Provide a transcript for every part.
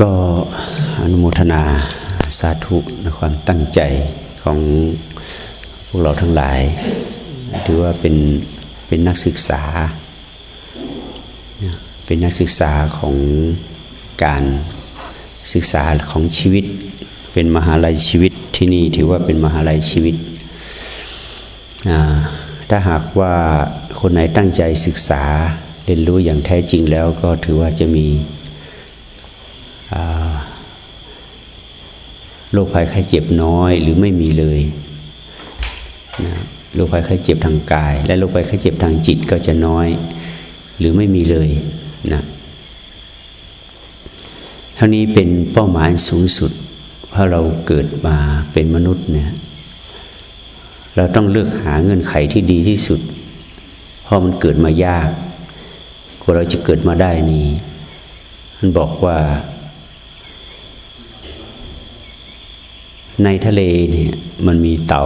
ก็อนุโมทนาสาธุในความตั้งใจของพวกเราทั้งหลาย ถือว่าเป็นเป็นนักศึกษา เป็นนักศึกษาของการศึกษาของชีวิต เป็นมหาลัยชีวิตที่นี่ถือว่าเป็นมหาลัยชีวิต ถ้าหากว่าคนไหนตั้งใจศึกษาเรียนรู้อย่างแท้จริงแล้วก็ถือว่าจะมี โรคภัยไข้เจ็บน้อยหรือไม่มีเลยนะโรคภัยไข้เจ็บทางกาย และโรคภัยไข้เจ็บทางจิตก็จะน้อย หรือไม่มีเลยนะเท่านี้เป็นเป้าหมายสูงสุด เพราะเราเกิดมาเป็นมนุษย์เนี่ยเราต้องเลือกหาเงื่อนไขที่ดีที่สุด เพราะมันเกิดมายากกว่าเราจะเกิดมาได้นี่มันบอกว่า ในทะเลเนี่ยมันมีเต่า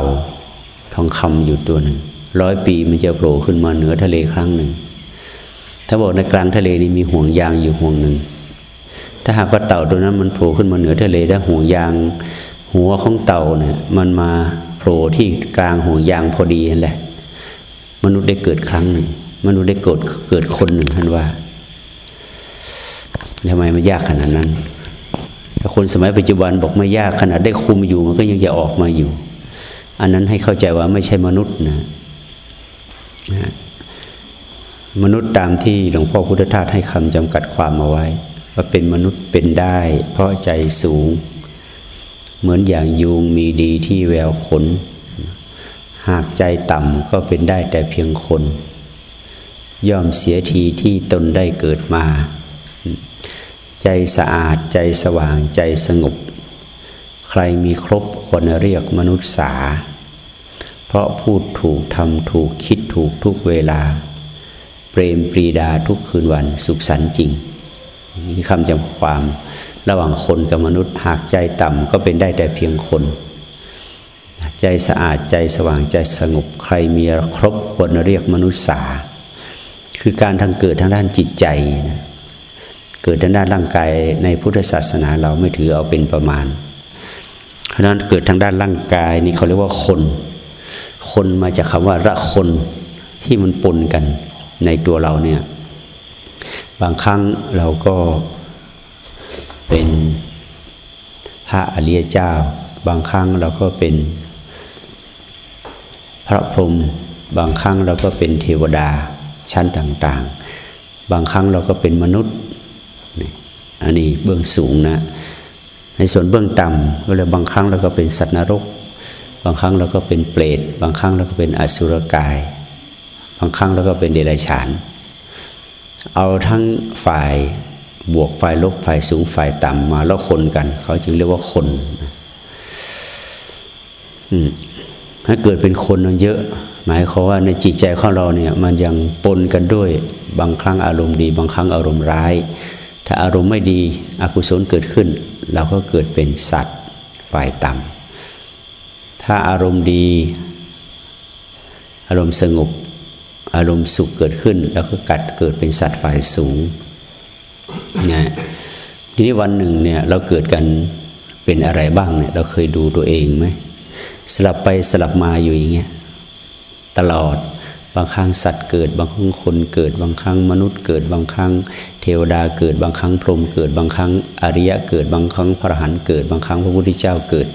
ทองคำอยู่ตัวหนึ่งร้อยปีมันจะโผล่ขึ้นมาเหนือทะเลครั้งหนึ่ง ถ้าบอกในกลางทะเลนี่มีห่วงยางอยู่ห่วงหนึ่ง ถ้าหากว่าเต่าตัวนั้นมันโผล่ขึ้นมาเหนือทะเลแล้วห่วงยาง หัวของเต่าเนี่ยมันมาโผล่ที่กลางห่วงยางพอดีนั่นแหละ มนุษย์ได้เกิดครั้งหนึ่ง มนุษย์ได้เกิดเกิดคนหนึ่งท่านว่าทำไมมันยากขนาดนั้น ถ้าคนสมัยปัจจุบันบอกไม่ยากขนาดได้คุมอยู่มันก็ยังจะออกมาอยู่ อันนั้นให้เข้าใจว่าไม่ใช่มนุษย์นะนะมนุษย์ตามที่หลวงพ่อพุทธทาสให้คำจำกัดความเอาไว้ ว่าเป็นมนุษย์เป็นได้ เพราะใจสูง เหมือนอย่างยุงมีดีที่แววขน หากใจต่ำก็เป็นได้แต่เพียงคน ย่อมเสียทีที่ตนได้เกิดมา ใจสะอาดใจสว่างใจสงบ ใครมีครบควรเรียกมนุษย์สา เพราะพูดถูกทำถูกคิดถูกทุกเวลา เปรมปรีดาทุกคืนวันสุขสันต์จริงนี่คำจำความระหว่างคนกับมนุษย์หากใจต่ำก็เป็นได้แต่เพียงคน ใจสะอาดใจสว่างใจสงบ ใครมีครบควรเรียกมนุษย์สา คือการทางเกิดทางด้านจิตใจนะ เกิดทางด้านร่างกายในพุทธศาสนาเราไม่ถือเอาเป็นประมาณ เพราะนั้นเกิดทางด้านร่างกายนี่เขาเรียกว่าคน คนมาจากคาว่าระคนที่มันปนกันในตัวเราเนี่ยบางครั้งเราก็เป็นพระอริยเจ้า บางครั้งเราก็เป็นพระพรหมบางครั้งเราก็เป็นเทวดาชั้นต่างๆ บางครั้งเราก็เป็นมนุษย์ อันนี้เบื้องสูงนะ ในส่วนเบื้องต่ำก็เลยบางครั้งเราก็เป็นสัตว์นรก บางครั้งเราก็เป็นเปรตบางครั้งเราก็เป็นอสุรกาย บางครั้งเราก็เป็นเดรัจฉาน เอาทั้งฝ่ายบวกฝ่ายลบฝ่ายสูงฝ่ายต่ำมาแล้วคนกัน เขาจึงเรียกว่าคนถ้าเกิดเป็นคนเยอะ หมายความว่าในจิตใจของเราเนี่ยมันยังปนกันด้วยบางครั้งอารมณ์ดี บางครั้งอารมณ์ร้าย ถ้าอารมณ์ไม่ดีอกุศลเกิดขึ้น เราก็เกิดเป็นสัตว์ฝ่ายต่ำถ้าอารมณ์ดี อารมณ์สงบ อารมณ์สุขเกิดขึ้นเราก็กัดเกิดเป็นสัตว์ฝ่ายสูงนะทีนี้วันหนึ่งเนี่ยเราเกิดกันเป็นอะไรบ้างเนี่ยเราเคยดูตัวเองไหมสลับไปสลับมาอยู่อย่างเงี้ยตลอด บางครั้งสัตว์เกิด บางครั้งคนเกิด บางครั้งมนุษย์เกิด บางครั้ง เทวดาเกิด บางครั้งพรหมเกิด บางครั้งอริยะเกิด บางครั้งพระอรหันต์เกิด บางครั้งพระพุทธเจ้าเกิด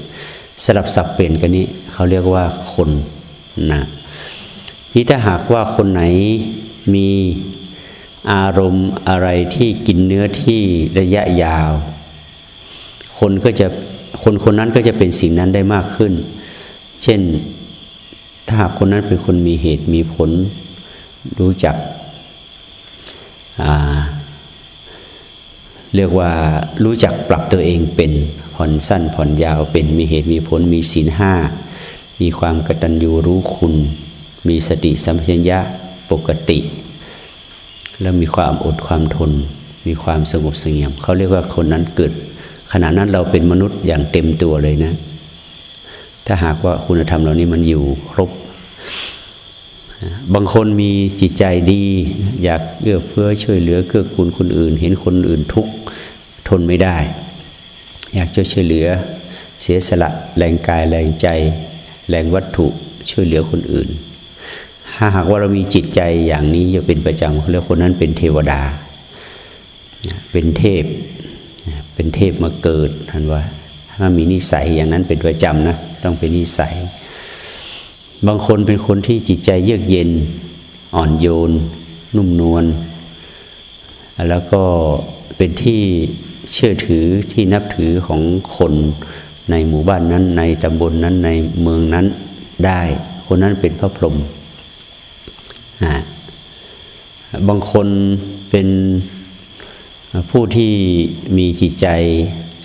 สลับสับเปลี่ยนกันนี้เขาเรียกว่าคนนะนี่ถ้าหากว่าคนไหนมีอารมณ์อะไรที่กินเนื้อที่ระยะยาว คนก็จะคนคนนั้นก็จะเป็นสิ่งนั้นได้มากขึ้น เช่น ถ้าหากคนนั้นเป็นคนมีเหตุมีผลรู้จัก เรียกว่ารู้จักปรับตัวเองเป็นผ่อนสั้นผ่อนยาวเป็นมีเหตุมีผลมีศีลห้ามีความกตัญญูรู้คุณ มีสติสัมปชัญญะปกติ แล้วมีความอดความทน มีความสงบเสงี่ยมเขาเรียกว่าคนนั้นเกิดขณะนั้นเราเป็นมนุษย์อย่างเต็มตัวเลยนะ ถ้าหากว่าคุณธรรมเหล่านี้มันอยู่ครบบางคนมีจิตใจดี อยากเอื้อเฟื้อช่วยเหลือเกื้อกูลคนอื่น เห็นคนอื่นทุกข์ทนไม่ได้ อยากจะช่วยเหลือเสียสละแรงกายแรงใจ แรงวัตถุช่วยเหลือคนอื่น ถ้าหากว่าเรามีจิตใจอย่างนี้จะเป็นประจำเขาเรียกคนนั้นเป็นเทวดา เป็นเทพ เป็นเทพมาเกิดท่านว่า ถ้ามีนิสัยอย่างนั้นเป็นประจำนะต้องเป็นนิสัย บางคนเป็นคนที่จิตใจเยือกเย็น อ่อนโยน นุ่มนวลแล้วก็เป็นที่เชื่อถือที่นับถือของคนในหมู่บ้านนั้น ในตำบลนนั้นในเมืองนั้นได้ คนนั้นเป็นพระพรหมบางคนเป็นผู้ที่มีจิตใจ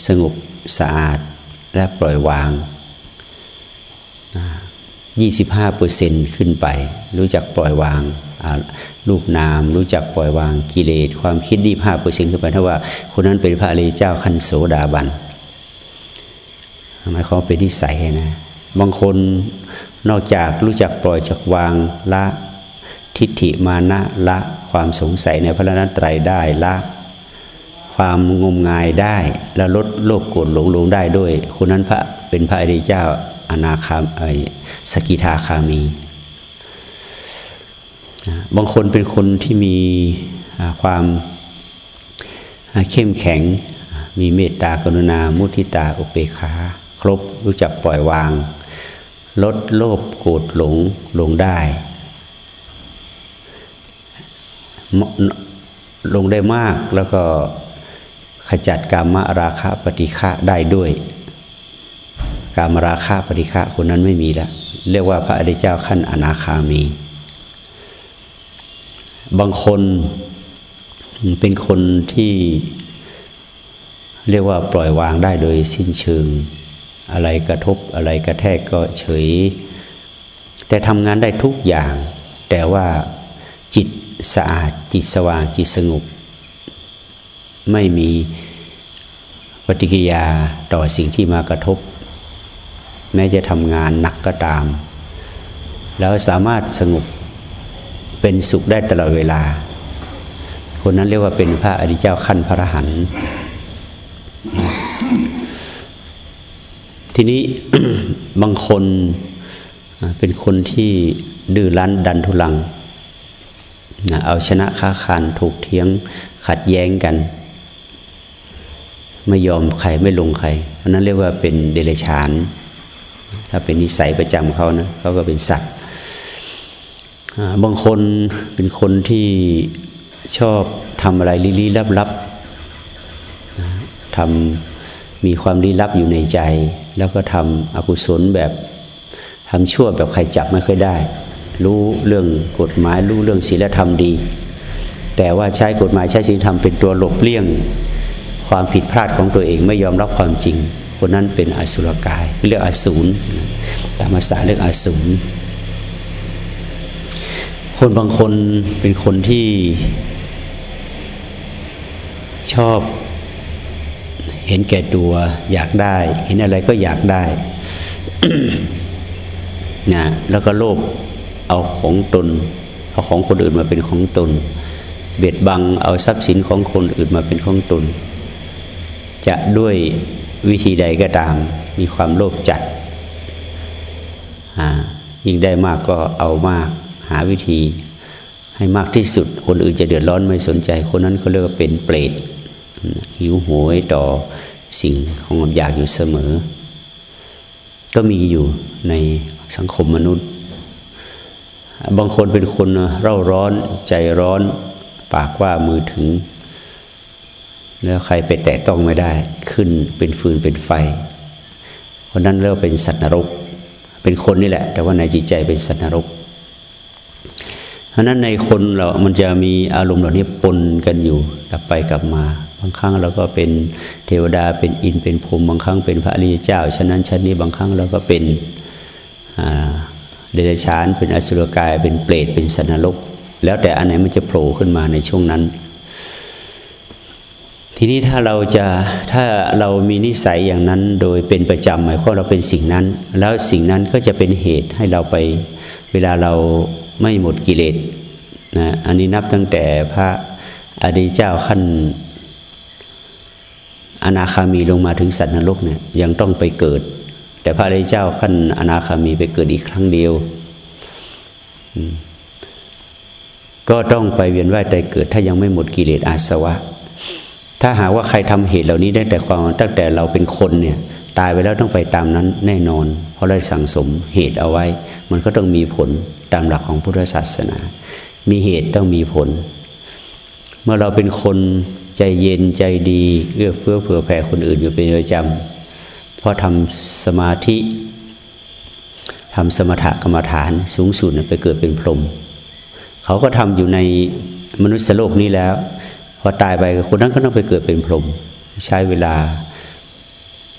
สงบ สะอาดและปล่อยวาง 25เปอร์เซ็นขึ้นไป รู้จักปล่อยวางรูปนาม รู้จักปล่อยวางกิเลสความคิดดีห้าเปอร์เซ็นต์ขึ้นไปถ้าว่าคนนั้นเป็นพระอริยเจ้าขั้นโสดาบันหมายความเป็นนิสัยนะ บางคนนอกจากรู้จักปล่อยจากวางละทิฏฐิมานะละความสงสัยในพระนัตไตรได้ละ ความงมงายได้ แล้วลดโลภโกรธหลงลงได้ด้วยคนนั้นพระเป็นพระอริยเจ้าอนาคามไอสกิทาคามี บางคนเป็นคนที่มีความเข้มแข็ง มีเมตตากรุณา มุทิตาอุเบกขาครบรู้จักปล่อยวาง ลดโลภโกรธหลงลงได้ลงได้มากแล้วก็ ขจัดกามราคะปฏิฆะได้ด้วย กามราคะปฏิฆะคนนั้นไม่มีแล้วเรียกว่าพระอริยเจ้าขั้นอนาคามี บางคนเป็นคนที่เรียกว่าปล่อยวางได้โดยสิ้นเชิง อะไรกระทบอะไรกระแทกก็เฉย แต่ทำงานได้ทุกอย่าง แต่ว่าจิตสะอาดจิตสว่างจิตสงบ ไม่มีปฏิกิยาต่อสิ่งที่มากระทบ แม้จะทำงานหนักก็ตาม แล้วสามารถสงบเป็นสุขได้ตลอดเวลา คนนั้นเรียกว่าเป็นพระอริยเจ้าขั้นพระหันทีนี้บางคนเป็นคนที่ดื้อรั้นดันทุลัง เอาชนะค้าคานถูกเทียงขัดแย้งกัน ไม่ยอมใครไม่ลงใครเพราะนั้นเรียกว่าเป็นเดรัจฉาน ถ้าเป็นนิสัยประจำเขานะเขาก็เป็นสัตว์บางคนเป็นคนที่ชอบทำอะไรลี้ๆลับๆทำมีความลี้ลับอยู่ในใจ แล้วก็ทำอกุศลแบบทำชั่วแบบใครจับไม่ค่อยได้ รู้เรื่องกฎหมายรู้เรื่องศีลธรรมดี แต่ว่าใช้กฎหมายใช้ศีลธรรมเป็นตัวหลบเลี่ยง ความผิดพลาดของตัวเองไม่ยอมรับความจริง คนนั้นเป็นอสุรกายเรียกอสูรตามภาษาเรียกอสูรคนบางคนเป็นคนที่ชอบเห็นแก่ตัวอยากได้ เห็นอะไรก็อยากได้นะแล้วก็โลภเอาของตน เอาของคนอื่นมาเป็นของตน เบียดบังเอาทรัพย์สินของคนอื่นมาเป็นของตน จะด้วยวิธีใดก็ตาม มีความโลภจัดยิ่งได้มากก็เอามากหาวิธี ให้มากที่สุด คนอื่นจะเดือดร้อนไม่สนใจ คนนั้นก็เรียกว่าเป็นเปรตหิวโหยต่อสิ่งของความอยากอยู่เสมอ ก็มีอยู่ในสังคมมนุษย์ บางคนเป็นคนเร่าร้อนใจร้อน ปากว่ามือถึง แล้วใครไปแตะต้องไม่ได้ ขึ้นเป็นฟืนเป็นไฟคนนั้นเรียกเป็นสัตว์นรก เป็นคนนี่แหละ แต่ว่าในจิตใจเป็นสัตว์นรก เพราะนั้นในคนเรา มันจะมีอารมณ์เหล่านี้ปนกันอยู่กลับไปกลับมา บางครั้งเราก็เป็นเทวดาเป็นอินเป็นพรมบางครั้งเป็นพระอริยเจ้าฉะนั้นชั้นนี้บางครั้งเราก็เป็นเดรัจฉานเป็นอสุรกายเป็นเปรตเป็นสันนรก แล้วแต่อันไหนมันจะโผล่ขึ้นมาในช่วงนั้น ทีนี้ถ้าเราจะถ้าเรามีนิสัยอย่างนั้นโดยเป็นประจำหมายความเราเป็นสิ่งนั้น แล้วสิ่งนั้นก็จะเป็นเหตุให้เราไปเวลาเราไม่หมดกิเลสนะอันนี้นับตั้งแต่พระอริยเจ้าขั้นอนาคามีลงมาถึงสัตว์นรกเนี่ยยังต้องไปเกิด แต่พระอริยเจ้าขั้นอนาคามีไปเกิดอีกครั้งเดียว ก็ต้องไปเวียนว่ายใจเกิดถ้ายังไม่หมดกิเลสอาสวะ ถ้าหากว่าใครทำเหตุเหล่านี้ได้แต่ความตั้งแต่เราเป็นคนเนี่ยตายไปแล้วต้องไปตามนั้นแน่นอน เพราะได้สั่งสมเหตุเอาไว้ มันก็ต้องมีผลตามหลักของพุทธศาสนา มีเหตุต้องมีผล เมื่อเราเป็นคนใจเย็นใจดีเอื้อเฟื้อเผื่อแผ่คนอื่นอยู่เป็นประจำเพราะทำสมาธิทำสมถกรรมฐานสูงสุดไปเกิดเป็นพรหมเขาก็ทำอยู่ในมนุษย์โลกนี้แล้ว พอตายไปคนนั้นก็ต้องไปเกิดเป็นพรหมใช้เวลา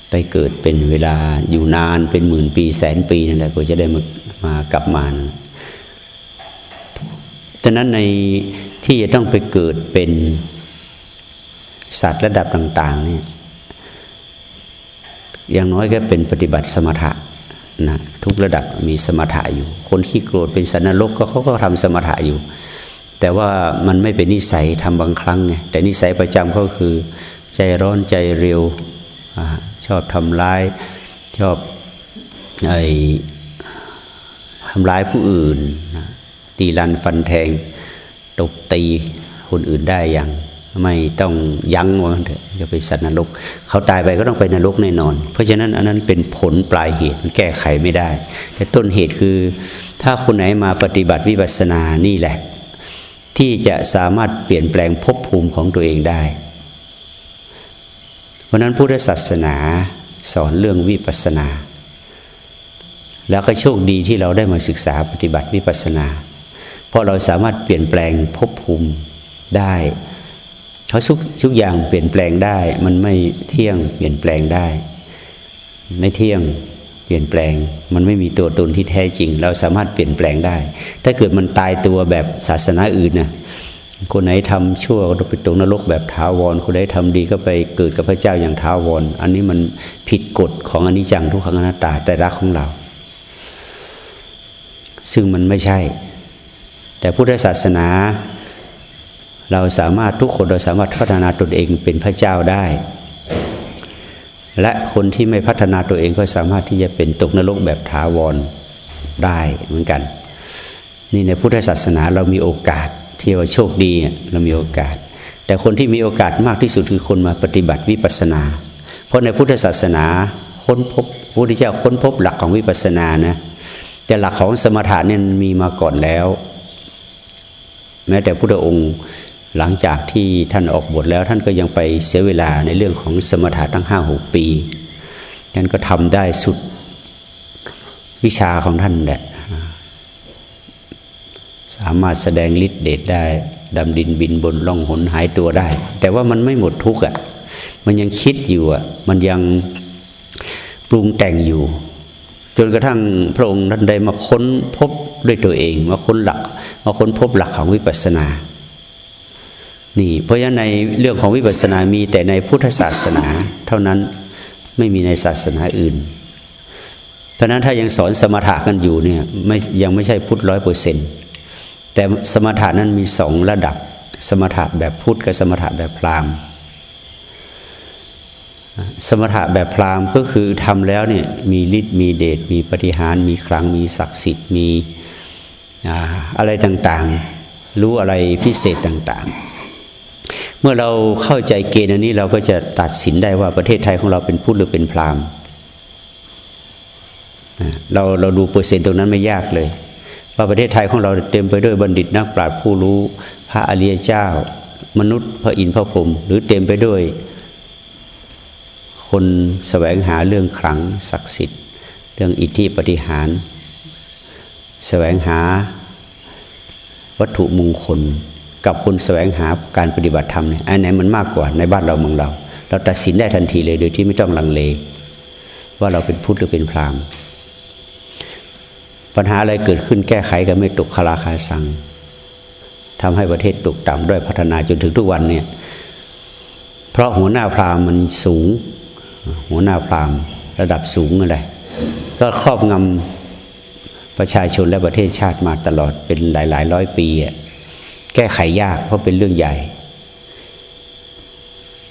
ไปเกิดเป็นเวลาอยู่นานเป็นหมื่นปีแสนปีนั่นแหละกว่าจะได้มามากลับมาดังนั้นในที่จะต้องไปเกิดเป็นสัตว์ระดับต่าง ๆ เนี่ยอย่างน้อยก็เป็นปฏิบัติสมถะนะทุกระดับมีสมถะอยู่ คนขี้โกรธเป็นสันนรกก็เขาก็ทำสมถะอยู่ แต่ว่ามันไม่เป็นนิสัยทำบางครั้งไงแต่นิสัยประจำก็คือ ใจร้อนใจเร็วชอบทำร้ายชอบไอ้ทำร้ายผู้อื่นตีรันฟันแทงตบตีคนอื่นได้อย่างไม่ต้องยั้งว่าเถอะจะไปสัตว์นรก เขาตายไปก็ต้องไปนรกแน่นอน เพราะฉะนั้นอันนั้นเป็นผลปลายเหตุแก้ไขไม่ได้ แต่ต้นเหตุคือ ถ้าคนไหนมาปฏิบัติวิปัสสนานี่แหละ ที่จะสามารถเปลี่ยนแปลงภพภูมิของตัวเองได้ เพราะนั้นพุทธศาสนาสอนเรื่องวิปัสสนา แล้วก็โชคดีที่เราได้มาศึกษาปฏิบัติวิปัสสนา เพราะเราสามารถเปลี่ยนแปลงภพภูมิได้เขาทุกทุกอย่างเปลี่ยนแปลงได้ มันไม่เที่ยงเปลี่ยนแปลงได้ ไม่เที่ยง ลี่ยนแปลง มันไม่มีตัวตนที่แท้จริง เราสามารถเปลี่ยนแปลงได้ ถ้าเกิดมันตายตัวแบบศาสนาอื่นนะคนไหนทำชั่วก็ไปตกนรกแบบท้าวร คนไหนทำดีก็ไปเกิดกับพระเจ้าอย่างท้าวร อันนี้มันผิดกฎของอนิจจังทุกขังอนัตตาแต่รักของเรา ซึ่งมันไม่ใช่ แต่พุทธศาสนา เราสามารถทุกคนเราสามารถพัฒนาตนเองเป็นพระเจ้าได้ และคนที่ไม่พัฒนาตัวเองก็สามารถที่จะเป็นตกนรกแบบถาวรได้เหมือนกัน นี่ในพุทธศาสนาเรามีโอกาสที่ว่าโชคดีเรามีโอกาส แต่คนที่มีโอกาสมากที่สุดคือคนมาปฏิบัติวิปัสนา เพราะในพุทธศาสนาค้นพบพระพุทธเจ้าค้นพบหลักของวิปัสนานะแต่หลักของสมถะเนี่ยมีมาก่อนแล้ว แม้แต่พุทธองค์ หลังจากที่ท่านออกบทแล้วท่านก็ยังไปเสียเวลาในเรื่องของสมถะตั้งห้าหกปีท่นก็ทำได้สุดวิชาของท่านแหละ สามารถแสดงฤทธิ์เดชได้ดำดินบินบนล่องหนหายตัวได้ แต่ว่ามันไม่หมดทุกข์อะ มันยังคิดอยู่อะ มันยังปรุงแต่งอยู่ จนกระทั่งพระองค์ท่านได้มาค้นพบด้วยตัวเอง มาค้นหลัก มาค้นพบหลักของวิปัสสนา นี่เพราะฉะนั้นในเรื่องของวิปัสสนามีแต่ในพุทธศาสนา เท่านั้นไม่มีในศาสนาอื่น เพราะนั้นถ้ายังสอนสมถะกันอยู่เนี่ยไม่ยังไม่ใช่พุทธร้อยเปอร์เซ็นต์แต่สมถะนั้นมีสองระดับ สมถะแบบพุทธกับสมถะแบบพราหมณ์ สมถะแบบพราหมณ์ก็คือทำแล้วเนี่ยมีฤทธิ์มีเดชมีปฏิหารมีครั้งมีศักดิ์สิทธิ์มีอะไรต่างๆ รู้อะไรพิเศษต่างๆ เมื่อเราเข้าใจเกณฑ์อันนี้เราก็จะตัดสินได้ว่าประเทศไทยของเราเป็นพุทธหรือเป็นพราหมณ์เราเราดูเปอร์เซ็นต์ตรงนั้นไม่ยากเลย ว่าประเทศไทยของเราเต็มไปด้วยบัณฑิตนักปราชญ์ผู้รู้ พระอริยเจ้า มนุษย์พระอินทร์พระพรหมหรือเต็มไปด้วย คนแสวงหาเรื่องขลังศักดิ์สิทธิ์ เรื่องอิทธิปฏิหารแสวงหาวัตถุมงคล กับคนแสวงหาการปฏิบัติธรรมเนี่ยอันไหนมันมากกว่าในบ้านเราเมืองเรา เราตัดสินได้ทันทีเลยโดยที่ไม่ต้องลังเล ว่าเราเป็นพุทธหรือเป็นพราหมณ์ ปัญหาอะไรเกิดขึ้นแก้ไขกันไม่ตกคาราคาสังทำให้ประเทศตกต่ำด้วยพัฒนาจนถึงทุกวันเนี่ยเพราะหัวหน้าพราหมณ์มันสูง หัวหน้าพราหมณ์ระดับสูงอะไรก็ครอบงำประชาชนและประเทศชาติมาตลอดเป็นหลายๆร้อยปีอะ แก้ไขยาก เพราะเป็นเรื่องใหญ่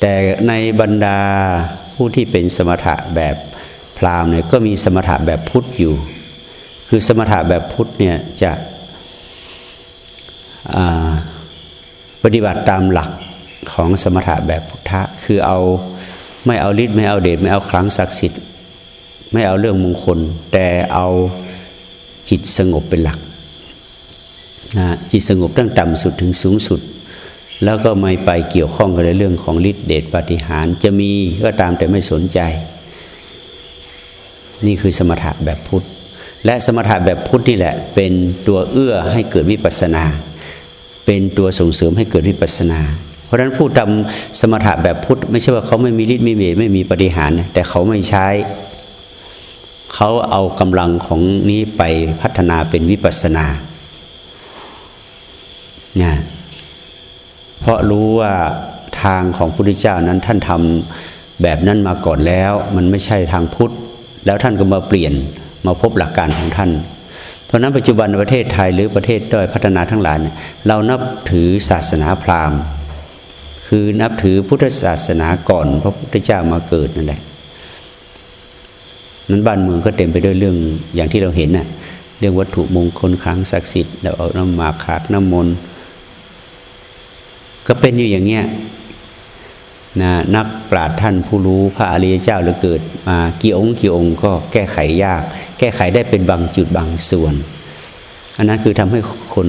แต่ในบรรดาผู้ที่เป็นสมถะแบบพราหมณ์เนี่ยก็มีสมถะแบบพุทธอยู่ คือสมถะแบบพุทธเนี่ยจะปฏิบัติตามหลักของสมถะแบบพุทธะคือเอาไม่เอาฤทธิ์ไม่เอาเดชไม่เอาครั้งศักดิ์สิทธิ์ ไม่เอาเรื่องมงคล แต่เอาจิตสงบเป็นหลัก นะจิตสงบตั้งต่ำสุดถึงสูงสุด แล้วก็ไม่ไปเกี่ยวข้องกับเรื่องของฤทธิเดชปฏิหารจะมีก็ตามแต่ไม่สนใจ นี่คือสมถะแบบพุทธ และสมถะแบบพุทธนี่แหละ เป็นตัวเอื้อให้เกิดวิปัสนา เป็นตัวส่งเสริมให้เกิดวิปัสนา เพราะฉะนั้นผู้ทำสมถะแบบพุทธ ไม่ใช่ว่าเขาไม่มีฤทธิ์ไม่มีไม่มีปฏิหารแต่เขาไม่ใช้เขาเอากำลังของนี้ไปพัฒนาเป็นวิปัสนา นี่ยเพราะรู้ว่าทางของพระพุทธเจ้านั้นท่านทำแบบนั้นมาก่อนแล้ว มันไม่ใช่ทางพุทธ แล้วท่านก็มาเปลี่ยนมาพบหลักการของท่าน เพราะนั้นปัจจุบันประเทศไทยหรือประเทศด้อยพัฒนาทั้งหลายเรานับถือศาสนาพราหมณ์ คือนับถือพุทธศาสนาก่อนพระพุทธเจ้ามาเกิดนั่นแหละนั้นบ้านเมืองก็เต็มไปด้วยเรื่องอย่างที่เราเห็นน่ะเรื่องวัตถุมงคลครั้งศักดิ์สิทธิ์เราเอาน้ำหมากขากน้ำมนต์ ก็เป็นอยู่อย่างเงี้ยนะนักปราชญ์ท่านผู้รู้พระอริยเจ้าหรือเกิดมากี่องค์กี่องค์ก็แก้ไขยาก แก้ไขได้เป็นบางจุดบางส่วน อันนั้นคือทำให้คน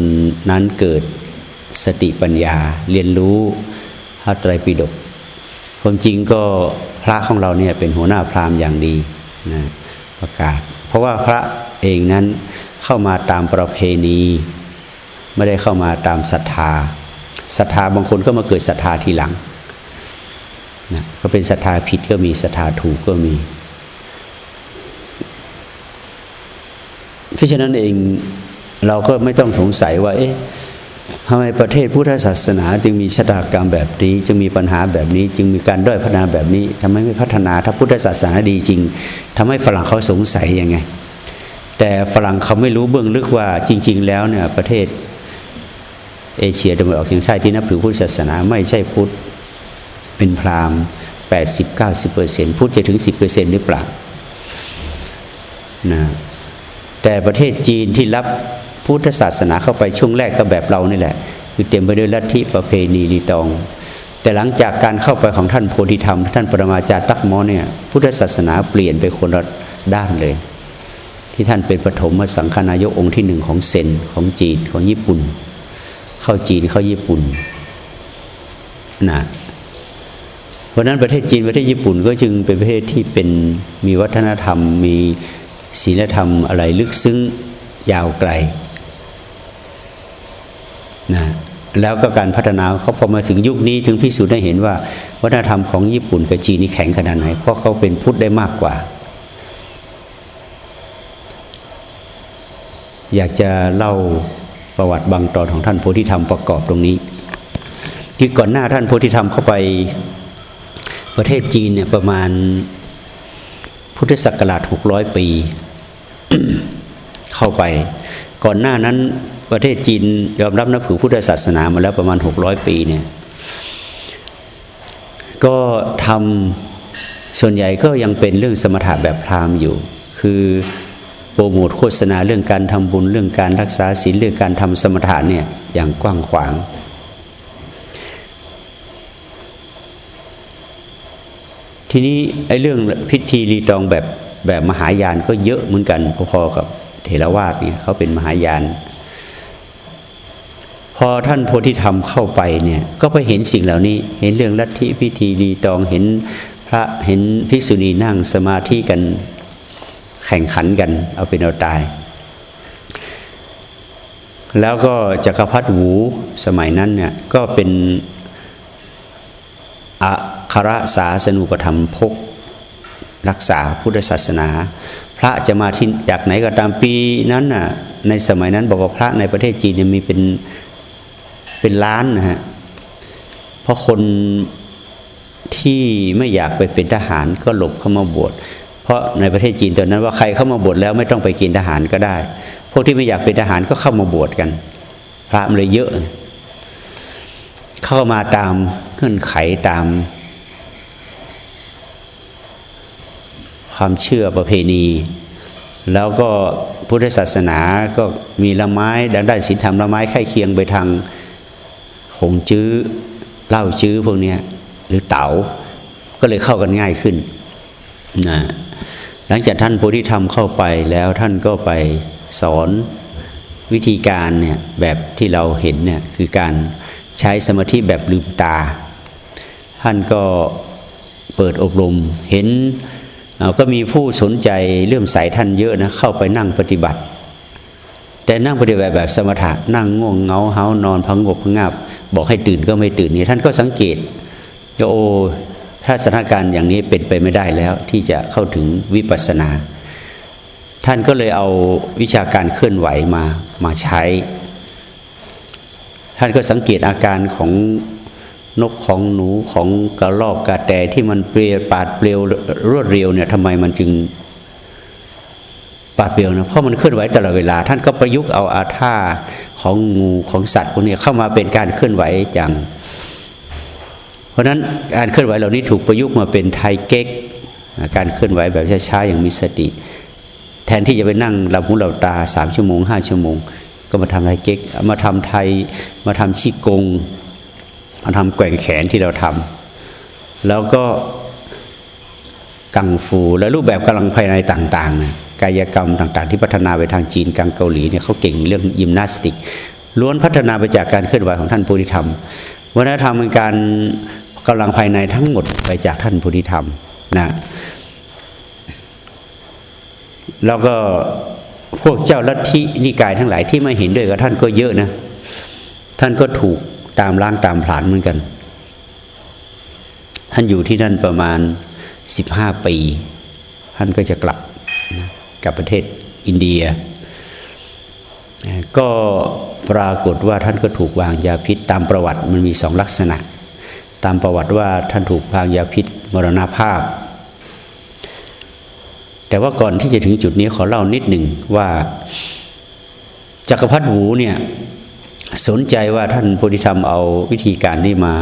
นั้นเกิดสติปัญญาเรียนรู้พระไตรปิฎกความจริงก็พระของเราเนี่ยเป็นหัวหน้าพราหมณ์อย่างดีนะประกาศ เพราะว่าพระเองนั้นเข้ามาตามประเพณี ไม่ได้เข้ามาตามศรัทธา ศรัทธาบางคนก็มาเกิดศรัทธาทีหลังนะก็เป็นศรัทธาผิดก็มีศรัทธาถูกก็มี เพราะฉะนั้นเองเราก็ไม่ต้องสงสัยว่า เอ๊ะทำไมประเทศพุทธศาสนา จึงมีชะตากรรมแบบนี้ จึงมีปัญหาแบบนี้ จึงมีการด้อยพัฒนาแบบนี้ทำไมไม่พัฒนาถ้าพุทธศาสนาดีจริงทำให้ฝรั่งเขาสงสัยยังไง แต่ฝรั่งเขาไม่รู้เบื้องลึกว่าจริง ๆ แล้วเนี่ยประเทศ เอเชียตะวันออกเฉียงใต้ที่นับถือพุทธศาสนาไม่ใช่พุทธเป็นพราหมณ์แปดสิบเก้าสิบเปอร์เซ็นต์พุทธจะถึงสิบเปอร์เซ็นต์หรือเปล่านะแต่ประเทศจีนที่รับพุทธศาสนาเข้าไปช่วงแรกก็แบบเรานี่แหละ คือเต็มไปด้วยลัทธิประเพณีลีตอง แต่หลังจากการเข้าไปของท่านโพธิธรรม ท่านปรมาจารย์ตักมอเนี่ยพุทธศาสนาเปลี่ยนไปคนละด้านเลย ที่ท่านเป็นปฐมสังฆนายกองค์ที่หนึ่งของเซนของจีนของญี่ปุ่น เข้าจีนเข้าญี่ปุ่นนะเพราะนั้นประเทศจีนประเทศญี่ปุ่นก็จึงเป็นประเทศที่เป็นมีวัฒนธรรม มีศีลธรรมอะไรลึกซึ้งยาวไกลนะแล้วก็การพัฒนาเขาพอมาถึงยุคนี้ถึงพิสูจน์ได้เห็นว่า วัฒนธรรมของญี่ปุ่นกับจีนนี่แข็งขนาดไหน เพราะเขาเป็นพุทธได้มากกว่า อยากจะเล่า ประวัติบางตอนของท่านโพธิธรรมประกอบตรงนี้ ที่ก่อนหน้าท่านโพธิธรรมเข้าไปประเทศจีนเนี่ยประมาณพุทธศักราชหกร้อยปี เข้าไป ก่อนหน้านั้นประเทศจีนยอมรับนับถือพุทธศาสนามาแล้วประมาณหกร้อยปีเนี่ยก็ทำส่วนใหญ่ก็ยังเป็นเรื่องสมถะแบบพราหมณ์อยู่ คือ โปรโมทโฆษณาเรื่องการทำบุญเรื่องการรักษาศีลเรื่องการทำสมถะเนี่ยอย่างกว้างขวาง ทีนี้ไอ้เรื่องพิธีรีตองแบบแบบมหายานก็เยอะเหมือนกันพอๆกับเถรวาทเนี่ยเขาเป็นมหายาน พอท่านโพธิธรรมเข้าไปเนี่ยก็ไปเห็นสิ่งเหล่านี้ เห็นเรื่องลัทธิพิธีรีตองเห็นพระเห็นภิกษุณีนั่งสมาธิกัน ข่งขันกัน เอาเป็นเอาตาย แล้วก็จักรพรรดิหูสมัยนั้นเนี่ยก็เป็นอัครสาสนุปธรรมพกรักษาพุทธศาสนา พระจะมาที่จากไหนก็ตามปีนั้นน่ะในสมัยนั้นบอกว่าพระในประเทศจีนมีเป็นเป็นล้านนะฮะเพราะคนที่ไม่อยากไปเป็นทหารก็หลบเข้ามาบวช พราะในประเทศจีนตอนนั้นว่าใครเข้ามาบวชแล้วไม่ต้องไปกินทหารก็ได้ พวกที่ไม่อยากเป็นทหารก็เข้ามาบวชกัน พระมันเลยเยอะ เข้ามาตามเงื่อนไขตาม ความเชื่อประเพณี แล้วก็พุทธศาสนาก็มีละไม้ด้านด้านศีลธรรมละไม้ไข่เคียงไปทางหงจื้อเหล้าจื้อพวกนี้หรือเต๋าก็เลยเข้ากันง่ายขึ้นนะ หลังจากท่านโพธิธรรมเข้าไปแล้วท่านก็ไปสอนวิธีการเนี่ยแบบที่เราเห็นเนี่ยคือการใช้สมาธิแบบลืมตา ท่านก็เปิดอบรมเห็นก็มีผู้สนใจเรื่องใสท่านเยอะนะเข้าไปนั่งปฏิบัติ แต่นั่งปฏิบัติแบบสมถะนั่งง่วงเงาเฮานอนพังงบพงับ บอกให้ตื่นก็ไม่ตื่นนี่ท่านก็สังเกตโอ้ ถ้าสถานการณ์อย่างนี้เป็นไปไม่ได้แล้วที่จะเข้าถึงวิปัสสนา ท่านก็เลยเอาวิชาการเคลื่อนไหวมามาใช้ ท่านก็สังเกตอาการของนกของหนูของกระรอกกระแตที่มันเปลี่ยปาดเปลียวรวดเร็วเนี่ยทำไมมันจึงปาดเปลียวนะเพราะมันเคลื่อนไหวตลอดเวลา ท่านก็ประยุกต์เอาอาท่าของงูของสัตว์พวกนี้เข้ามาเป็นการเคลื่อนไหวอย่าง เพราะนั้นการเคลื่อนไหวเหล่านี้ถูกประยุกต์มาเป็นไทยเก๊ก การเคลื่อนไหวแบบช้าๆอย่างมีสติ แทนที่จะไปนั่งหลับหูหลับตาสามชั่วโมงห้าชั่วโมง ก็มาทำไทยเก๊ก มาทำไทยมาทำชีกง มาทำแกว่งแขนที่เราทำแล้วก็กังฟูและรูปแบบกำลังภายในต่างๆ กายกรรมต่างๆ ที่พัฒนาไปทางจีนกลางเกาหลีเนี่ยเขาเก่งเรื่องยิมนาสติกล้วนพัฒนาไปจากการเคลื่อนไหวของท่านโพธิธรรมวัฒนธรรมเป็นการ กำลังภายในทั้งหมดไปจากท่านโพธิธรรมนะแล้วก็พวกเจ้าลัทธินิกายทั้งหลายที่ไม่เห็นด้วยกับท่านก็เยอะนะ ท่านก็ถูกตามล้างตามผลาญเหมือนกัน ท่านอยู่ที่นั่นประมาณสิบห้าปี ท่านก็จะกลับกลับประเทศอินเดีย ก็ปรากฏว่าท่านก็ถูกวางยาพิษตามประวัติมันมีสองลักษณะ ตามประวัติว่าท่านถูกวางยาพิษมรณภาพ แต่ว่าก่อนที่จะถึงจุดนี้ขอเล่านิดหนึ่งว่าจักรพรรดิหูเนี่ยสนใจว่าท่านโพธิธรรมเอาวิธีการนี้มา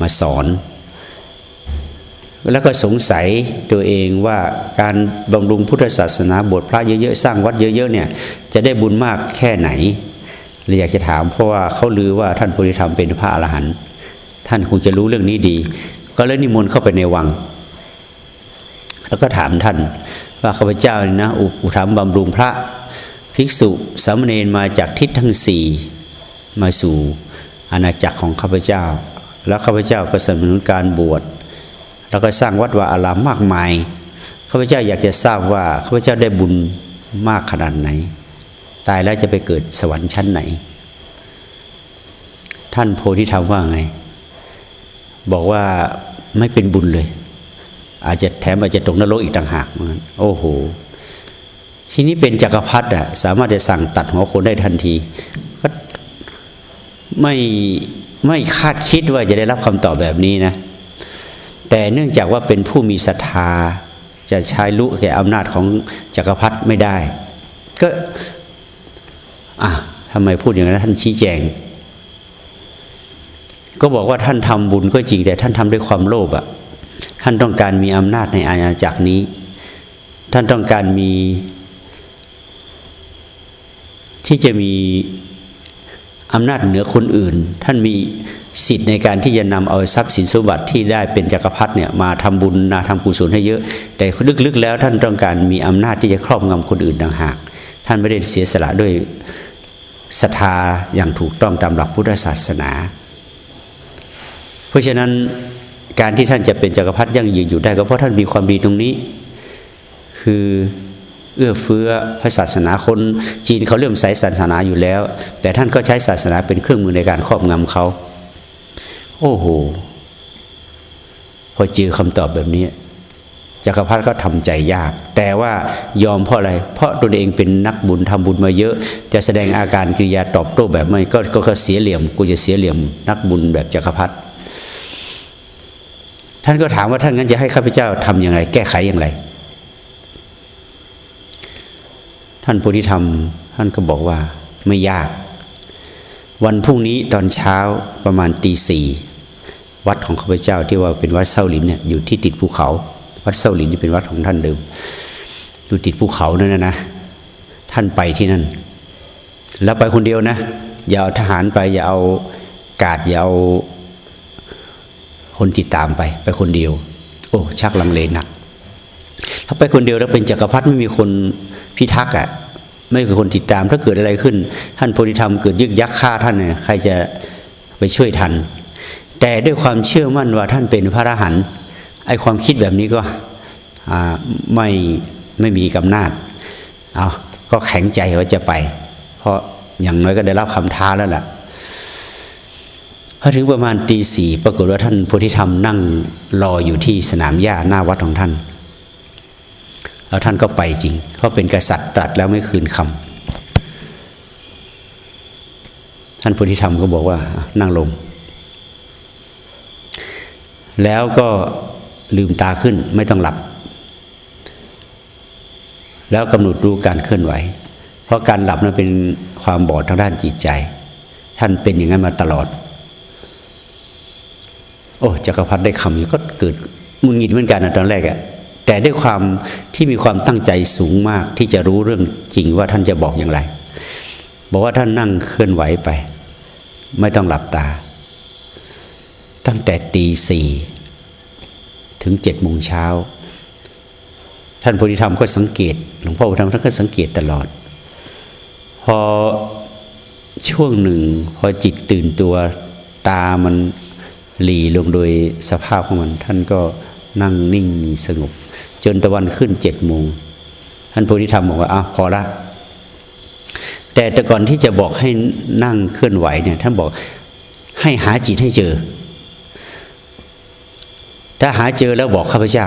มาสอน แล้วก็สงสัยตัวเองว่าการบำรุงพุทธศาสนาบทพระเยอะๆสร้างวัดเยอะๆเนี่ยจะได้บุญมากแค่ไหนเลยอยากจะถามเพราะว่าเขาลือว่าท่านโพธิธรรมเป็นพระอรหันต์ ท่านคงจะรู้เรื่องนี้ดี ก็เลยนิมนต์เข้าไปในวัง แล้วก็ถามท่าน ว่าข้าพเจ้านะ อุปถัมภ์บำรุงพระ ภิกษุสามเณรมาจากทิศทั้งสี่มาสู่อาณาจักรของข้าพเจ้า แล้วข้าพเจ้าก็สนับสนุนการบวช แล้วก็สร้างวัดวาอารามมากมายข้าพเจ้าอยากจะทราบว่าข้าพเจ้าได้บุญมากขนาดไหน ตายแล้วจะไปเกิดสวรรค์ชั้นไหน ท่านโพธิธรรมว่าไง บอกว่าไม่เป็นบุญเลย อาจจะแถมอาจจะตกนรกอีกต่างหากมันโอ้โห ทีนี้เป็นจักรพรรดิอะสามารถจะสั่งตัดหัวคนได้ทันทีไม่ไม่คาดคิดว่าจะได้รับคำตอบแบบนี้นะ แต่เนื่องจากว่าเป็นผู้มีศรัทธาจะใช้ลุแก่อำนาจของจักรพรรดิไม่ได้ ก็อะทำไมพูดอย่างนั้นท่านชี้แจง ก็บอกว่าท่านทำบุญก็จริงแต่ท่านทำด้วยความโลภอะ ท่านต้องการมีอำนาจในอาณาจักรนี้ ท่านต้องการมี ที่จะมีอำนาจเหนือคนอื่น ท่านมีสิทธิ์ในการที่จะนำเอาทรัพย์สินสมบัติที่ได้เป็นจักรพรรดิเนี่ยมาทำบุญนาทำกุศลให้เยอะ แต่ลึกๆแล้ว ท่านต้องการมีอำนาจที่จะครอบงำคนอื่นต่างหาก ท่านไม่ได้เสียสละด้วยศรัทธาอย่างถูกต้องตามหลักพุทธศาสนา เพราะฉะนั้นการที่ท่านจะเป็นจักรพรรดิยั่งยืนอยู่ได้ก็เพราะท่านมีความดีตรงนี้ คือเอื้อเฟื้อพระศาสนาคนจีนเขาเริ่มใส่ศาสนาอยู่แล้ว แต่ท่านก็ใช้ศาสนาเป็นเครื่องมือในการครอบงำเขา โอ้โหพอเจอคำตอบแบบนี้จักรพรรดิก็ทำใจยาก แต่ว่ายอมเพราะอะไร เพราะตัวเองเป็นนักบุญทำบุญมาเยอะ จะแสดงอาการกิริยาตอบโต้แบบไม่ก็ก็เสียเหลี่ยม กูจะเสียเหลี่ยม นักบุญแบบจักรพรรดิ ท่านก็ถามว่าท่านงั้นจะให้ข้าพเจ้าทํำยังไง แก้ไขอย่างไร ท่านโพธิธรรมท่านก็บอกว่าไม่ยาก วันพรุ่งนี้ตอนเช้าประมาณตีสี่วัดของข้าพเจ้าที่ว่าเป็นวัดเซาหลินเนี่ยอยู่ที่ติดภูเขา วัดเซาหลินที่เป็นวัดของท่านเดิม อยู่ติดภูเขานั่นนะนะท่านไปที่นั่น แล้วไปคนเดียวนะ อย่าเอาทหารไป อย่าเอากาดอย่าเอา คนติดตามไป ไปคนเดียว โอ้ชักลังเลหนัก ถ้าไปคนเดียวแล้วเป็นจักรพรรดิไม่มีคนพิทักษ์อะไม่มีคนติดตามถ้าเกิดอะไรขึ้น ท่านโพธิธรรมเกิดยึกยักฆ่าท่านเนี่ยใครจะไปช่วยทัน แต่ด้วยความเชื่อมั่นว่าท่านเป็นพระอรหันต์ไอความคิดแบบนี้ก็ไม่ไม่มีกำนาจเอาก็แข็งใจว่าจะไป เพราะอย่างน้อยก็ได้รับคำท้าแล้วแหละ พอถึงประมาณตีสี่ปรากฏว่าท่านโพธิธรรมนั่งรออยู่ที่สนามหญ้าหน้าวัดของท่านแล้วท่านก็ไปจริง เพราะเป็นกษัตริย์ตรัสแล้วไม่คืนคำท่านโพธิธรรมก็บอกว่านั่งลง แล้วก็ลืมตาขึ้นไม่ต้องหลับ แล้วกำหนดรู้การเคลื่อนไหว เพราะการหลับนั้นเป็นความบอดทางด้านจิตใจ ท่านเป็นอย่างนั้นมาตลอด โอ้จักรพรรดิได้คำนี้ก็เกิดมุนงิดเหมือนกันนะตอนแรกอะแต่ด้วยความที่มีความตั้งใจสูงมากที่จะรู้เรื่องจริงว่าท่านจะบอกอย่างไร บอกว่าท่านนั่งเคลื่อนไหวไป ไม่ต้องหลับตา ตั้งแต่ตีสี่ถึงเจ็ดโมงเช้า ท่านโพธิธรรมก็สังเกตหลวงพ่อโพธิธรรมท่านก็สังเกตตลอด พอช่วงหนึ่ง พอจิตตื่นตัวตามัน หลีลงโดยสภาพของมัน ท่านก็นั่งนิ่งสงบ จนตะวันขึ้นเจ็ดโมง ท่านโพธิธรรมบอกว่าอ้าวพอละ แต่แต่ก่อนที่จะบอกให้นั่งเคลื่อนไหวเนี่ย ท่านบอกให้หาจิตให้เจอ ถ้าหาเจอแล้วบอกข้าพเจ้า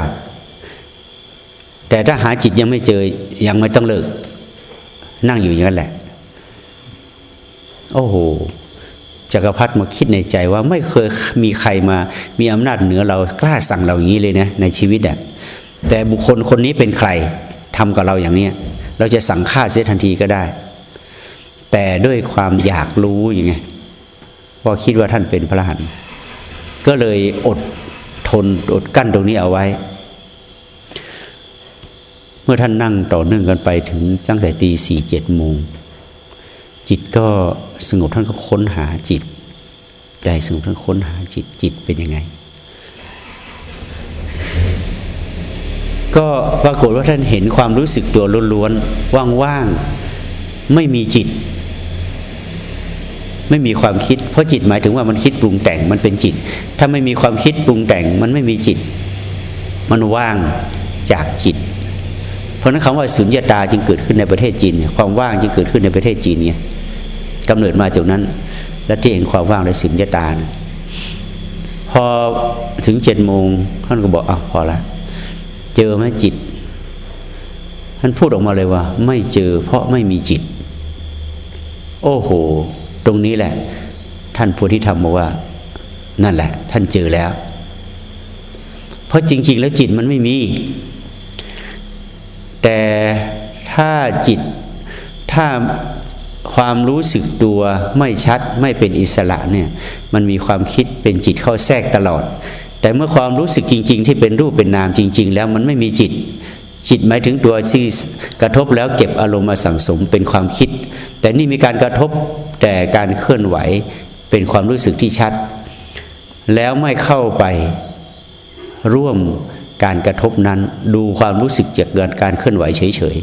แต่ถ้าหาจิตยังไม่เจอยังไม่ต้องเลิก นั่งอยู่อย่างนั้นแหละ โอ้โห จักรพรรดิมาคิดในใจว่าไม่เคยมีใครมามีอำนาจเหนือเรากล้าสั่งเราอย่างนี้เลยนะในชีวิตอะแต่บุคคลคนนี้เป็นใครทำกับเราอย่างเนี้ยเราจะสั่งฆ่าเสียทันทีก็ได้ แต่ด้วยความอยากรู้อย่างไงว่าคิดว่าท่านเป็นพระหันต์ก็เลยอดทนอดกั้นตรงนี้เอาไว้ เมื่อท่านนั่งต่อเนื่องกันไปถึงตั้งแต่ตีสี่เจ็ดโมง จิตก็สงบท่านก็ค้นหาจิต ใจสงบท่านค้นหาจิตจิตเป็นยังไง ก็ปรากฏว่าท่านเห็นความรู้สึกตัวล้วนๆว่างๆไม่มีจิต ไม่มีความคิด เพราะจิตหมายถึงว่ามันคิดปรุงแต่งมันเป็นจิต ถ้าไม่มีความคิดปรุงแต่งมันไม่มีจิต มันว่างจากจิต เพราะนั้นคำว่าสุญญตาจึงเกิดขึ้นในประเทศจีนความว่างจึงเกิดขึ้นในประเทศจีนเนี่ยกำเนิดมาจากนั้น และที่เห็นความว่างในสินยตานะพอถึงเจ็ดโมงท่านก็บอกอะพอละเจอไหมจิต ท่านพูดออกมาเลยว่า ไม่เจอ เพราะไม่มีจิต โอ้โห ตรงนี้แหละ ท่านพุทธิธรรมบอกว่า นั่นแหละ ท่านเจอแล้ว เพราะจริง ๆ แล้วจิตมันไม่มี แต่ถ้าจิตถ้าความรู้สึกตัวไม่ชัดไม่เป็นอิสระเนี่ยมันมีความคิดเป็นจิตเข้าแทรกตลอด แต่เมื่อความรู้สึกจริง ๆ ที่เป็นรูปเป็นนามจริง ๆ แล้วมันไม่มีจิต จิตหมายถึงตัวที่กระทบแล้วเก็บอารมณ์มาสั่งสมเป็นความคิด แต่นี่มีการกระทบแต่การเคลื่อนไหวเป็นความรู้สึกที่ชัด แล้วไม่เข้าไปร่วม การกระทบนั้น ดูความรู้สึกจากการเคลื่อนไหวเฉย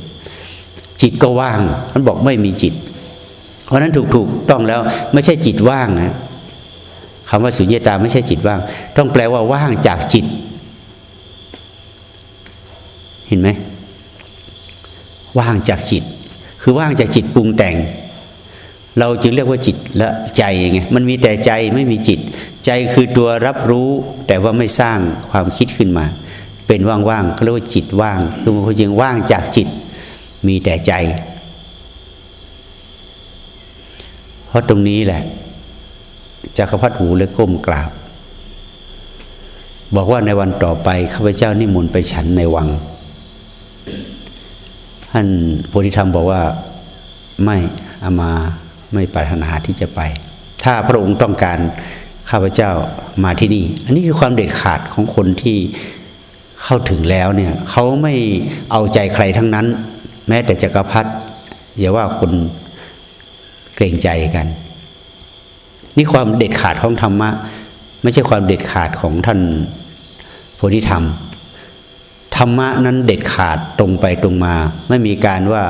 ๆจิตก็ว่างมันบอกไม่มีจิต เพราะนั้นถูกถูกต้องแล้วไม่ใช่จิตว่างนะคำว่าสุญญตาไม่ใช่จิตว่าง ต้องแปลว่าว่างจากจิต เห็นไหมว่างจากจิต คือว่างจากจิตปรุงแต่ง เราจึงเรียกว่าจิตและใจไงมันมีแต่ใจไม่มีจิต ใจคือตัวรับรู้แต่ว่าไม่สร้างความคิดขึ้นมา เป็นว่างๆเขาเรียกว่าจิตว่าง คือมันจึงว่างจากจิตมีแต่ใจ เพราะตรงนี้แหละจักรพรรดิหูเลยก้มกราบ บอกว่าในวันต่อไปข้าพเจ้านิมนต์ไปฉันในวัง ท่านโพธิธรรมบอกว่าไม่อามาไม่ปรารถนาที่จะไป ถ้าพระองค์ต้องการข้าพเจ้ามาที่นี่ อันนี้คือความเด็ดขาดของคนที่ เข้าถึงแล้วเนี่ยเขาไม่เอาใจใครทั้งนั้น แม้แต่จักรพรรดิอย่าว่าคนเกรงใจกัน นี่ความเด็ดขาดของธรรมะ ไม่ใช่ความเด็ดขาดของท่านโพธิธรรมธรรมะนั้นเด็ดขาดตรงไปตรงมา ไม่มีการว่า